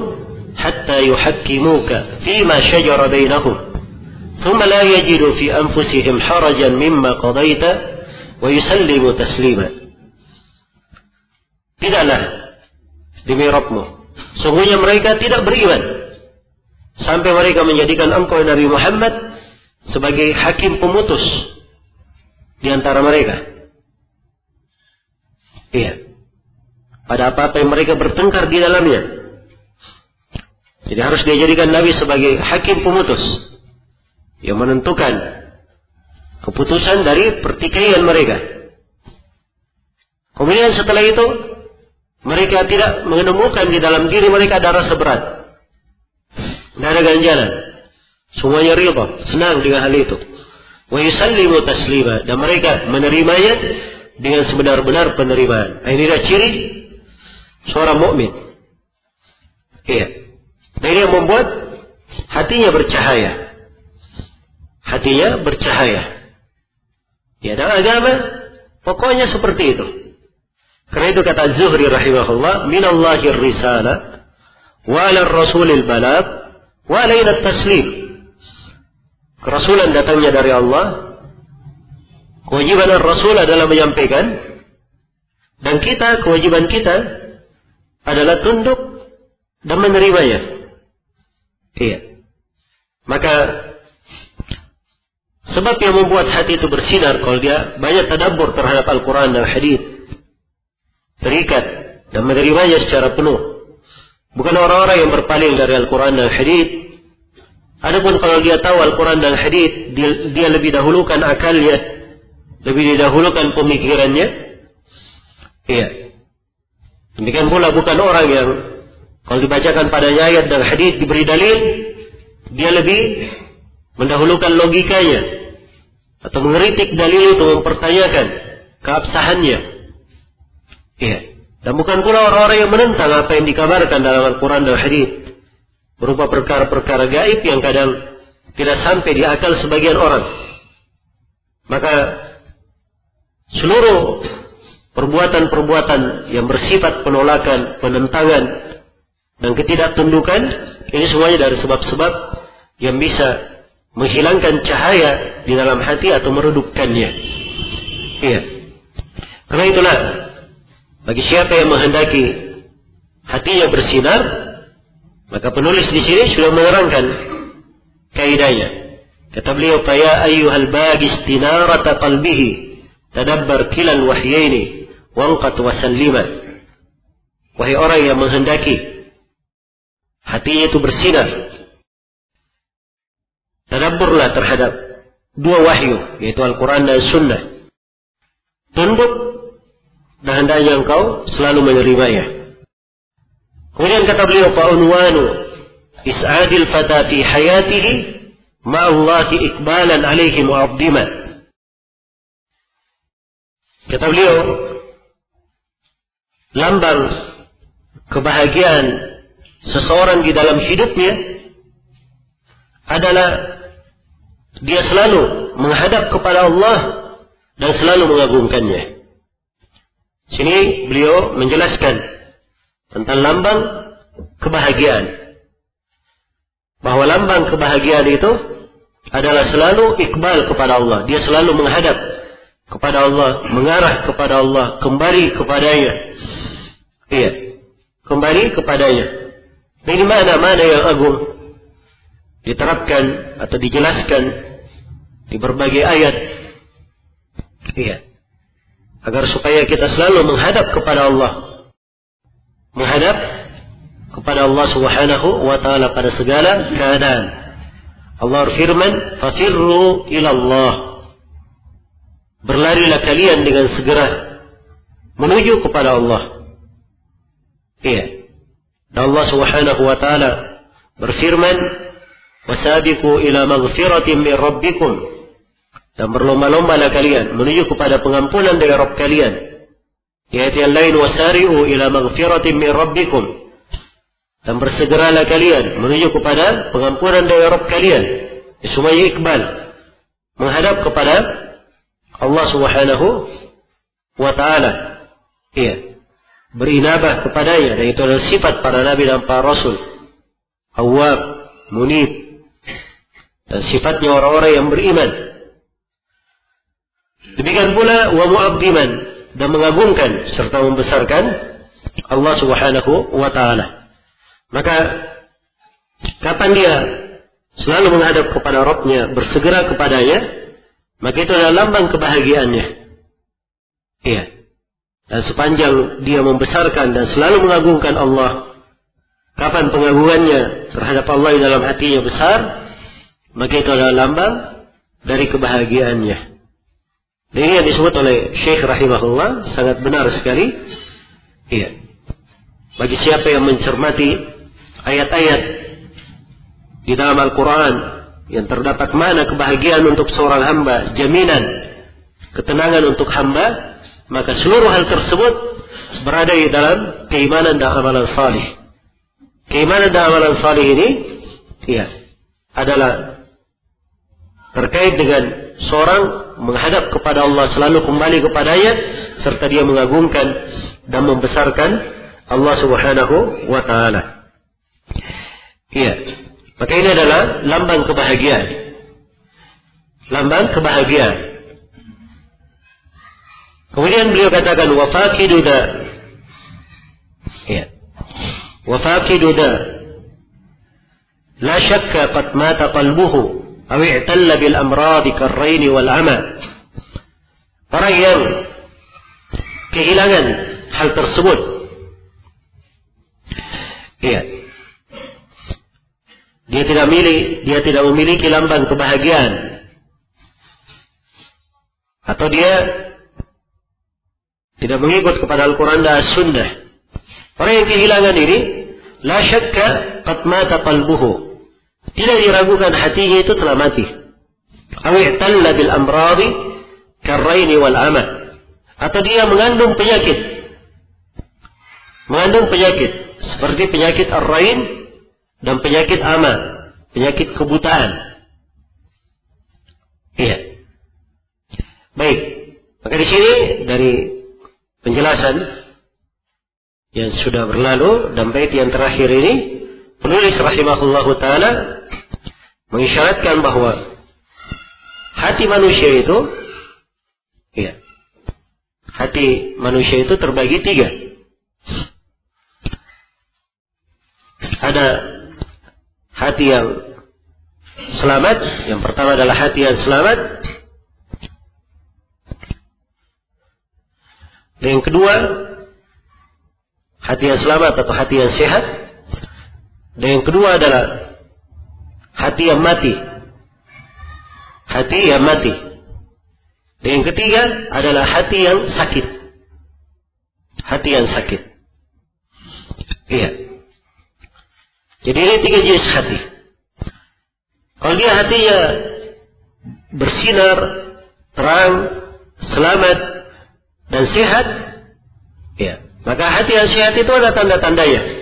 hatta yuhakkimuka fima shajara bainahum, la yajidu fi anfusihim harajan mimma qadaita wa yusallimu taslima." Tidaklah demi Rabbmu Sungguhnya mereka tidak beriman. Sampai mereka menjadikan engkau Nabi Muhammad sebagai hakim pemutus di antara mereka. Iya. Pada apa-apa yang mereka bertengkar di dalamnya. Jadi harus dia jadikan Nabi sebagai hakim pemutus. Yang menentukan keputusan dari pertikaian mereka. Kemudian setelah itu mereka tidak menemukan di dalam diri mereka ada rasa berat. Tidak ada ganjalan. Semuanya riba, senang dengan hal itu. Taslima. Dan mereka menerimanya dengan sebenar-benar penerimaan. Nah, inilah ciri seorang mukmin. Iya. Dan ini yang membuat hatinya bercahaya. Hatinya bercahaya. Ya, dan agama pokoknya seperti itu. Karena itu kata Zuhri rahimahullah, minallahir risala, wa ala rasulil balad, wa taslim. kerasulan datangnya dari Allah, kewajiban Rasul adalah menyampaikan, dan kita, kewajiban kita adalah tunduk dan menerimanya. Iya. Maka sebab yang membuat hati itu bersinar kalau dia banyak tadabbur terhadap Al-Quran dan Hadis, terikat dan menerimanya secara penuh. Bukan orang-orang yang berpaling dari Al-Quran dan Hadis, Adapun kalau dia tahu Al-Quran dan Hadis, dia, dia lebih dahulukan akalnya, lebih didahulukan pemikirannya. Iya. Demikian pula bukan orang yang kalau dibacakan pada ayat dan hadis diberi dalil, dia lebih mendahulukan logikanya atau mengeritik dalil itu mempertanyakan keabsahannya. Iya. Dan bukan pula orang-orang yang menentang apa yang dikabarkan dalam Al-Quran dan Hadis berupa perkara-perkara gaib yang kadang tidak sampai di akal sebagian orang. Maka seluruh perbuatan-perbuatan yang bersifat penolakan, penentangan, dan ketidaktundukan ini semuanya dari sebab-sebab yang bisa menghilangkan cahaya di dalam hati atau meredupkannya. Iya. Karena itulah bagi siapa yang menghendaki hatinya bersinar, maka penulis di sini sudah menerangkan kaidahnya. Kata beliau, "Ya ayyuhal bagis tinarata qalbihi, tadabbar kilal wahyaini, wanqat wasallima." Wahai orang yang menghendaki hatinya itu bersinar. Tadabburlah terhadap dua wahyu, yaitu Al-Quran dan Sunnah. Tunduk dan hendaknya engkau selalu menerimanya. Kemudian kata beliau fa'unwanu is'adil fata fi hayatihi ma'allahi ikbalan alaihi mu'abdiman. Kata beliau lambang kebahagiaan seseorang di dalam hidupnya adalah dia selalu menghadap kepada Allah dan selalu mengagungkannya. Sini beliau menjelaskan tentang lambang kebahagiaan. Bahwa lambang kebahagiaan itu adalah selalu ikbal kepada Allah. Dia selalu menghadap kepada Allah, mengarah kepada Allah, kembali kepadanya. Iya, kembali kepadanya. Ini mana-mana yang agung diterapkan atau dijelaskan di berbagai ayat. Iya. Agar supaya kita selalu menghadap kepada Allah menghadap kepada Allah Subhanahu wa taala pada segala keadaan. Allah berfirman, "Fafirru ila Allah." Berlarilah kalian dengan segera menuju kepada Allah. Iya. Dan Allah Subhanahu wa taala berfirman, "Wasabiqu ila maghfiratin min rabbikum." Dan berlomba-lombalah kalian menuju kepada pengampunan dari Rabb kalian di yang lain wasari'u ila maghfiratin min rabbikum. Dan bersegeralah kalian menuju kepada pengampunan dari Rabb kalian. Semuanya ikbal. Menghadap kepada Allah subhanahu wa ta'ala. Iya. Berinabah kepadanya. Dan itu adalah sifat para nabi dan para rasul. Awab, munib. Dan sifatnya orang-orang yang beriman. Demikian pula wa mu'abdiman dan mengagungkan serta membesarkan Allah Subhanahu wa taala. Maka kapan dia selalu menghadap kepada Rabbnya, bersegera kepadanya, maka itu adalah lambang kebahagiaannya. Iya. Dan sepanjang dia membesarkan dan selalu mengagungkan Allah, kapan pengagungannya terhadap Allah di dalam hatinya besar, maka itu adalah lambang dari kebahagiaannya. Dan ini yang disebut oleh Syekh rahimahullah sangat benar sekali. Iya. Bagi siapa yang mencermati ayat-ayat di dalam Al-Quran yang terdapat mana kebahagiaan untuk seorang hamba, jaminan ketenangan untuk hamba, maka seluruh hal tersebut berada di dalam keimanan dan amalan salih. Keimanan dan amalan salih ini, iya, adalah terkait dengan seorang menghadap kepada Allah selalu kembali kepadanya serta dia mengagungkan dan membesarkan Allah Subhanahu wa taala. Iya. Maka ini adalah lambang kebahagiaan. lambang kebahagiaan. Kemudian beliau katakan wafakidu da. Ya. Wafakidu da. La syakka qad mata qalbuhu bil amrad karrain wal ama. Orang yang kehilangan hal tersebut. Iya. Dia tidak milih, dia tidak memiliki lambang kebahagiaan. Atau dia tidak mengikut kepada Al-Quran dan As-Sunnah. Orang yang kehilangan ini, la syakka qad mata qalbuhu. Tidak diragukan hatinya itu telah mati. Awi bil amradi karraini wal ama. Atau dia mengandung penyakit. Mengandung penyakit. Seperti penyakit ar-rain dan penyakit ama. Penyakit kebutaan. Iya. Baik. Maka di sini dari penjelasan yang sudah berlalu dan bait yang terakhir ini penulis rahimahullahu taala mengisyaratkan bahwa hati manusia itu ya hati manusia itu terbagi tiga ada hati yang selamat yang pertama adalah hati yang selamat Dan yang kedua, hati yang selamat atau hati yang sehat. Dan yang kedua adalah hati yang mati. Hati yang mati. Dan yang ketiga adalah hati yang sakit. Hati yang sakit. Iya. Jadi ini tiga jenis hati. Kalau dia hatinya bersinar, terang, selamat, dan sehat, ya, maka hati yang sehat itu ada tanda-tandanya.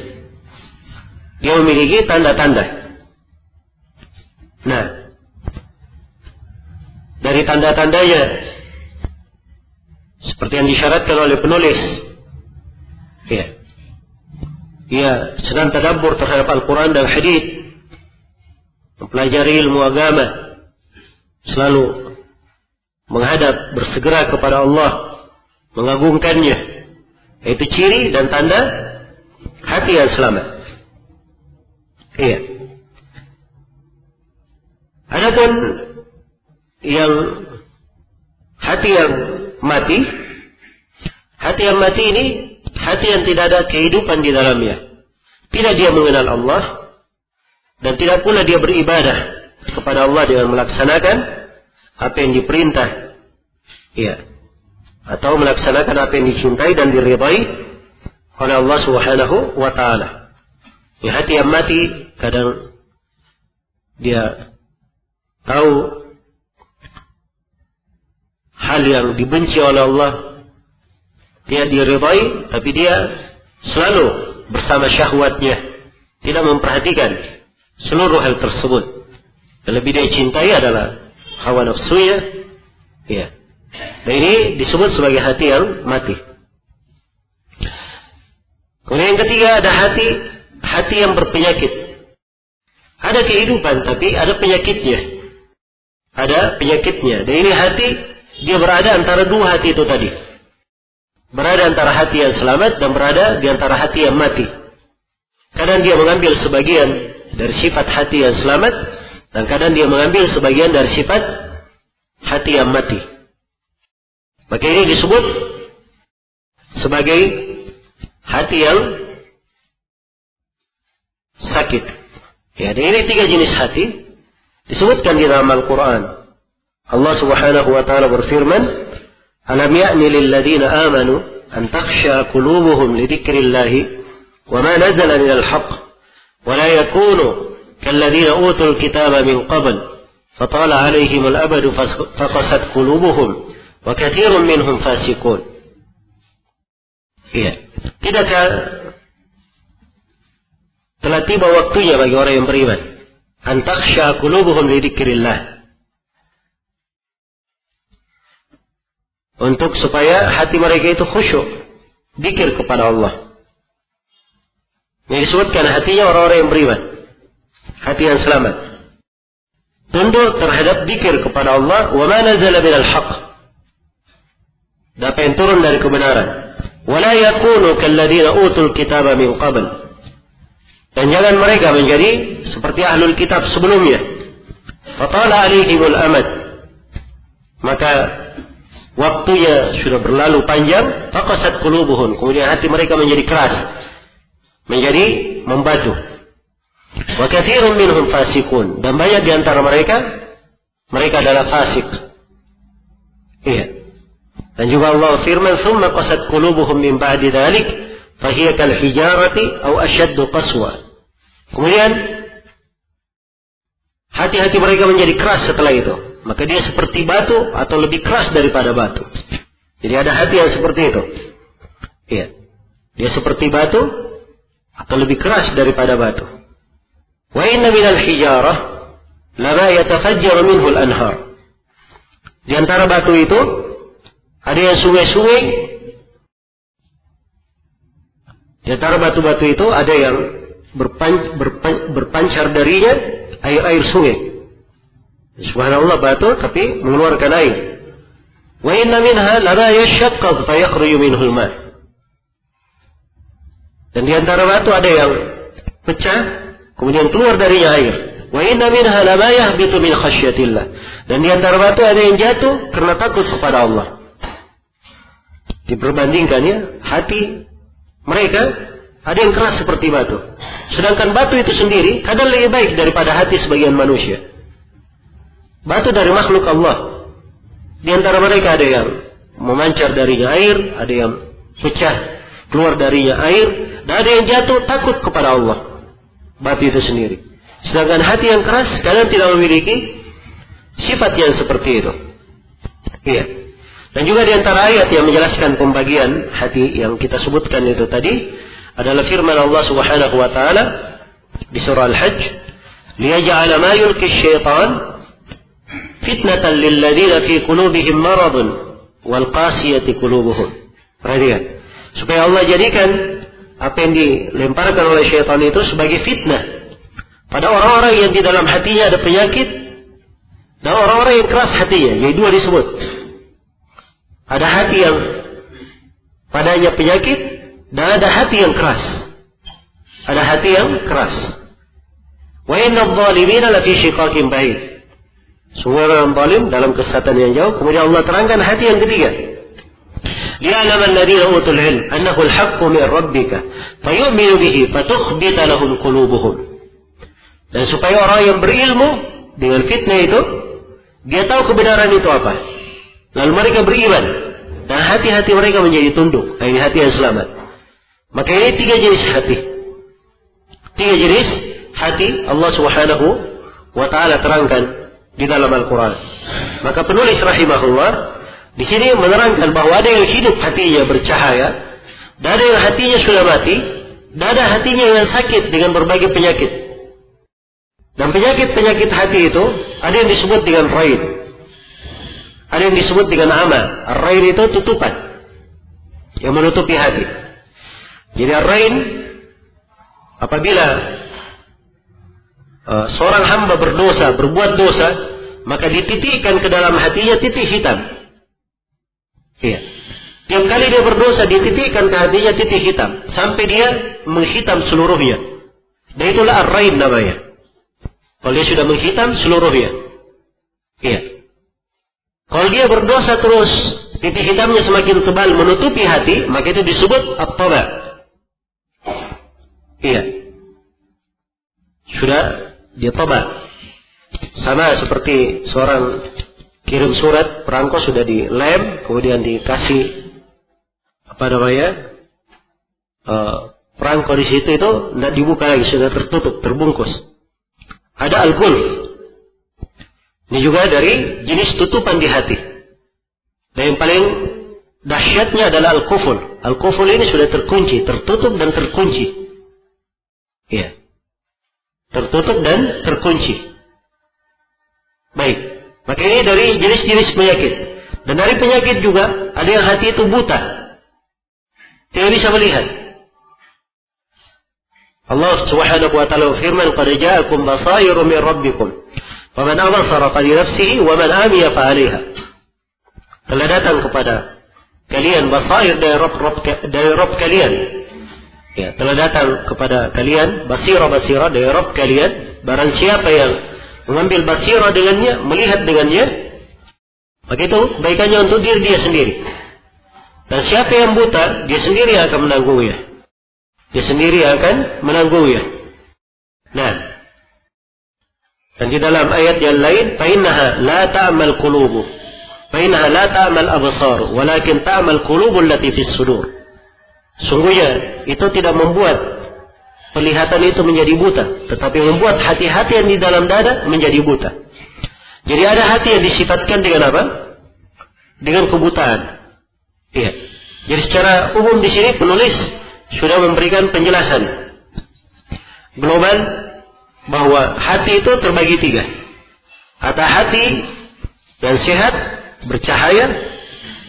Dia memiliki tanda-tanda. Nah, dari tanda-tandanya. Seperti yang disyaratkan oleh penulis, ya, ia sedang tadabbur terhadap Al-Quran dan Hadith, mempelajari ilmu agama, selalu menghadap bersegera kepada Allah. Mengagungkannya. Itu ciri dan tanda hati yang selamat. Iya. Adapun yang hati yang mati, hati yang mati ini hati yang tidak ada kehidupan di dalamnya. Tidak dia mengenal Allah dan tidak pula dia beribadah kepada Allah dengan melaksanakan apa yang diperintah. Iya atau melaksanakan apa yang dicintai dan diridai oleh Allah Subhanahu wa taala. Ya, hati yang mati kadang dia tahu hal yang dibenci oleh Allah dia diridai tapi dia selalu bersama syahwatnya tidak memperhatikan seluruh hal tersebut yang lebih dia cintai adalah hawa nafsunya ya Nah ini disebut sebagai hati yang mati. Kemudian yang ketiga ada hati hati yang berpenyakit. Ada kehidupan tapi ada penyakitnya. Ada penyakitnya. Dan ini hati dia berada antara dua hati itu tadi. Berada antara hati yang selamat dan berada di antara hati yang mati. Kadang dia mengambil sebagian dari sifat hati yang selamat dan kadang dia mengambil sebagian dari sifat hati yang mati. Maka ini disebut sebagai hati yang sakit. Ya, dan ini tiga jenis hati disebutkan di dalam Al-Quran. Allah Subhanahu wa taala berfirman, "Alam ya'ni lil ladzina amanu an takhsha qulubuhum li dzikrillah wa ma nazala minal haqq wa la yakunu كالذين أوتوا الكتاب من قبل فطال عليهم الأبد فقست قلوبهم Wa kathirun minhum fasikun. Iya. Tidakkah telah tiba waktunya bagi orang yang beriman antaksha qulubuhum li dzikrillah untuk supaya hati mereka itu khusyuk dikir kepada Allah yang disebutkan hatinya orang-orang yang beriman hati yang selamat tunduk terhadap dikir kepada Allah wa ma nazala minal haqq dan apa yang turun dari kebenaran wala yakunu kalladzina utul kitaba min qabl dan jangan mereka menjadi seperti ahlul kitab sebelumnya. Fatala alaihimul amad. Maka waktunya sudah berlalu panjang faqasat qulubuhum. Kemudian hati mereka menjadi keras menjadi membatu. Wa katsirun minhum fasikun dan banyak di antara mereka mereka adalah fasik. Iya. Dan juga Allah firman summa qasat qulubuhum min ba'di dzalik fahiya kal hijarati aw ashaddu qaswa kemudian hati-hati mereka menjadi keras setelah itu maka dia seperti batu atau lebih keras daripada batu. Jadi ada hati yang seperti itu. Iya. Dia seperti batu atau lebih keras daripada batu. Wa inna minal hijarah lama yatafajjaru minhu al-anhar. Di antara batu itu ada yang sungai-sungai. Di antara batu-batu itu ada yang berpan, berpan, berpancar darinya air-air sungai. Subhanallah batu tapi mengeluarkan air. Wa inna minha lama yashaqqaq fa yakhruju minhu al-ma. Dan di antara batu ada yang pecah kemudian keluar darinya air. Wa inna minha lama yahbitu min khasyatillah. Dan di antara batu ada yang jatuh karena takut kepada Allah. Diperbandingkannya hati mereka ada yang keras seperti batu. Sedangkan batu itu sendiri kadang lebih baik daripada hati sebagian manusia. Batu dari makhluk Allah. Di antara mereka ada yang memancar darinya air, ada yang pecah keluar darinya air, dan ada yang jatuh takut kepada Allah. Batu itu sendiri. Sedangkan hati yang keras kalian tidak memiliki sifat yang seperti itu. Iya. Dan juga di antara ayat yang menjelaskan pembagian hati yang kita sebutkan itu tadi adalah firman Allah Subhanahu wa taala di surah Al-Hajj, "Liyaj'ala ma yulki syaitan fitnatan lil ladzina fi qulubihim maradun wal qasiyati qulubuhum. Perhatikan. Supaya Allah jadikan apa yang dilemparkan oleh syaitan itu sebagai fitnah pada orang-orang yang di dalam hatinya ada penyakit dan orang-orang yang keras hatinya. Jadi dua disebut. Ada hati yang padanya penyakit dan ada hati yang keras. Ada hati yang keras. Wa inna adh-dhalimina lafi shiqaqin ba'id. Semua orang zalim dalam kesesatan yang jauh. Kemudian Allah terangkan hati yang ketiga. ليعلم الذين أوتوا العلم أنه الحق من ربك فيؤمن به فتخبت لهم قلوبهم dan supaya orang yang berilmu dengan fitnah itu dia tahu kebenaran itu apa lalu mereka beriman dan hati-hati mereka menjadi tunduk nah, ini hati yang selamat maka ini tiga jenis hati tiga jenis hati Allah subhanahu wa ta'ala terangkan di dalam Al-Quran. Maka penulis rahimahullah di sini menerangkan bahwa ada yang hidup hatinya bercahaya, dan ada yang hatinya sudah mati, dan ada hatinya yang sakit dengan berbagai penyakit. Dan penyakit-penyakit hati itu ada yang disebut dengan rain. Ada yang disebut dengan ama. Rain itu tutupan yang menutupi hati. Jadi rain apabila uh, seorang hamba berdosa, berbuat dosa, maka dititikkan ke dalam hatinya titik hitam. Iya. Tiap kali dia berdosa, dititikkan ke hatinya titik hitam. Sampai dia menghitam seluruhnya. Dan itulah ar-rain namanya. Kalau dia sudah menghitam seluruhnya. Iya. Kalau dia berdosa terus, titik hitamnya semakin tebal menutupi hati, maka itu disebut at-taba. Iya. Sudah dia tobat. Sama seperti seorang kirim surat perangko sudah dilem, kemudian dikasih apa namanya uh, perangko di situ itu tidak dibuka lagi, sudah tertutup, terbungkus. Ada al-gulf. Ini juga dari jenis tutupan di hati. Dan yang paling dahsyatnya adalah al-kuful. Al-kuful ini sudah terkunci, tertutup dan terkunci. Iya tertutup dan terkunci. Baik. Maka ini dari jenis-jenis penyakit. Dan dari penyakit juga ada yang hati itu buta. Tidak bisa melihat. Allah Subhanahu wa taala firman, "Qad ja'akum basairu min rabbikum." Waman abasara fa nafsihi wa man amiya fa alaiha. Telah datang kepada kalian basair dari Rob dari Rob kalian. Ya, telah datang kepada kalian basira basira dari Rob kalian. Barang siapa yang mengambil basira dengannya, melihat dengannya, maka itu baikannya untuk diri dia sendiri. Dan siapa yang buta, dia sendiri akan menanggungnya. Dia sendiri akan menanggungnya. Nah, dan di dalam ayat yang lain, فَإِنَّهَا لَا تَعْمَلْ قُلُوبُ فَإِنَّهَا لَا تَعْمَلْ أَبْصَارُ وَلَكِنْ تَعْمَلْ قُلُوبُ الَّتِي فِي الصُّدُورِ Sungguhnya itu tidak membuat penglihatan itu menjadi buta, tetapi membuat hati-hati yang di dalam dada menjadi buta. Jadi ada hati yang disifatkan dengan apa? Dengan kebutaan. Iya. Jadi secara umum di sini penulis sudah memberikan penjelasan global bahwa hati itu terbagi tiga. Ada hati yang sehat, bercahaya.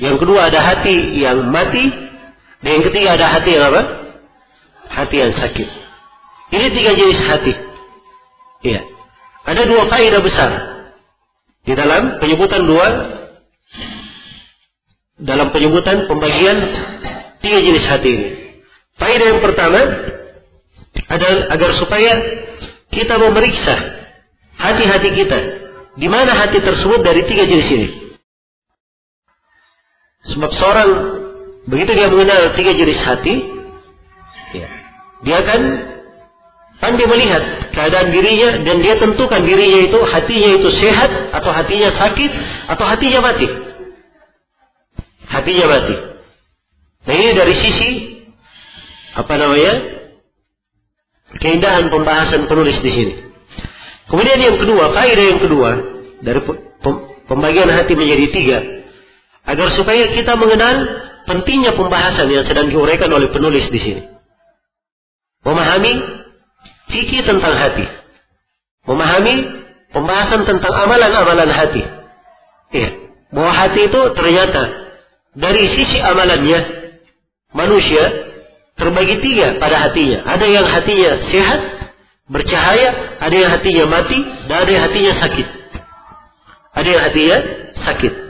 Yang kedua ada hati yang mati. Dan yang ketiga ada hati yang apa? Hati yang sakit. Ini tiga jenis hati. Iya. Ada dua kaidah besar. Di dalam penyebutan dua dalam penyebutan pembagian tiga jenis hati ini. Faedah yang pertama adalah agar supaya kita memeriksa hati-hati kita. Di mana hati tersebut dari tiga jenis ini. Sebab seorang begitu dia mengenal tiga jenis hati, ya, dia akan pandai melihat keadaan dirinya dan dia tentukan dirinya itu hatinya itu sehat atau hatinya sakit atau hatinya mati. Hatinya mati. Nah ini dari sisi apa namanya keindahan pembahasan penulis di sini. Kemudian yang kedua, kaidah yang kedua dari pembagian hati menjadi tiga, agar supaya kita mengenal pentingnya pembahasan yang sedang diuraikan oleh penulis di sini. Memahami fikih tentang hati, memahami pembahasan tentang amalan-amalan hati. Iya, bahwa hati itu ternyata dari sisi amalannya manusia terbagi tiga pada hatinya. Ada yang hatinya sehat, bercahaya, ada yang hatinya mati, dan ada yang hatinya sakit. Ada yang hatinya sakit.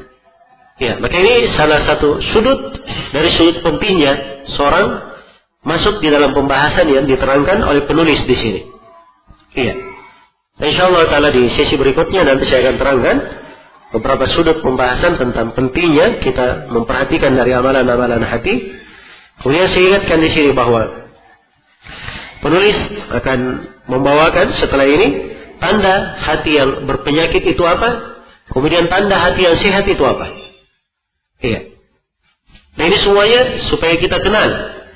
Ya, maka ini salah satu sudut dari sudut pentingnya seorang masuk di dalam pembahasan yang diterangkan oleh penulis di sini. Iya. Insya Allah taala di sesi berikutnya nanti saya akan terangkan beberapa sudut pembahasan tentang pentingnya kita memperhatikan dari amalan-amalan hati Kemudian saya ingatkan di sini bahwa penulis akan membawakan setelah ini tanda hati yang berpenyakit itu apa, kemudian tanda hati yang sehat itu apa. Iya. Nah ini semuanya supaya kita kenal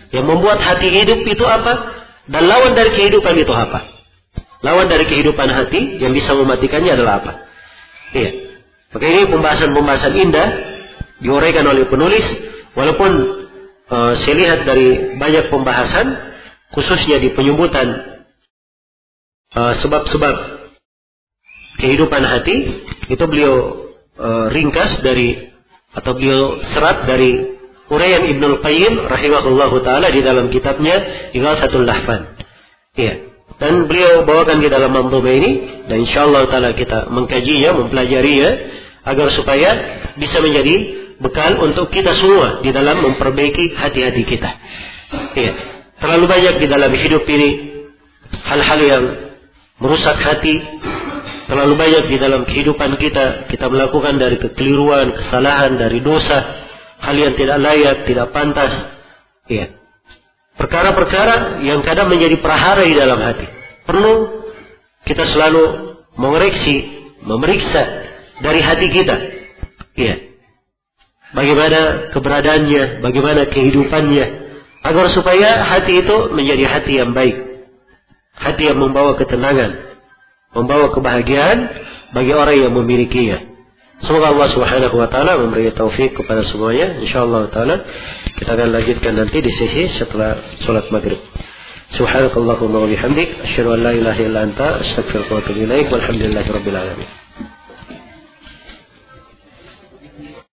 yang membuat hati hidup itu apa dan lawan dari kehidupan itu apa. Lawan dari kehidupan hati yang bisa mematikannya adalah apa. Iya. Maka ini pembahasan-pembahasan indah diuraikan oleh penulis walaupun uh, saya lihat dari banyak pembahasan khususnya di penyebutan eh, sebab-sebab kehidupan hati itu beliau uh, ringkas dari atau beliau serat dari uraian Ibnu Qayyim rahimahullahu taala di dalam kitabnya Ighathatul Lahfan. Iya. Dan beliau bawakan di dalam manzumah ini dan insyaallah taala kita mengkajinya, mempelajarinya agar supaya bisa menjadi bekal untuk kita semua di dalam memperbaiki hati-hati kita. Ya. Terlalu banyak di dalam hidup ini hal-hal yang merusak hati. Terlalu banyak di dalam kehidupan kita kita melakukan dari kekeliruan, kesalahan, dari dosa, hal yang tidak layak, tidak pantas. Ya. Perkara-perkara yang kadang menjadi prahara di dalam hati. Perlu kita selalu mengoreksi, memeriksa dari hati kita. Ya bagaimana keberadaannya, bagaimana kehidupannya, agar supaya hati itu menjadi hati yang baik, hati yang membawa ketenangan, membawa kebahagiaan bagi orang yang memilikinya. Semoga Allah Subhanahu wa taala memberi taufik kepada semuanya. Insyaallah taala kita akan lanjutkan nanti di sesi setelah salat Maghrib. Subhanakallahumma wa bihamdik asyhadu an la ilaha illa anta astaghfiruka wa atubu ilaik walhamdulillahi rabbil alamin.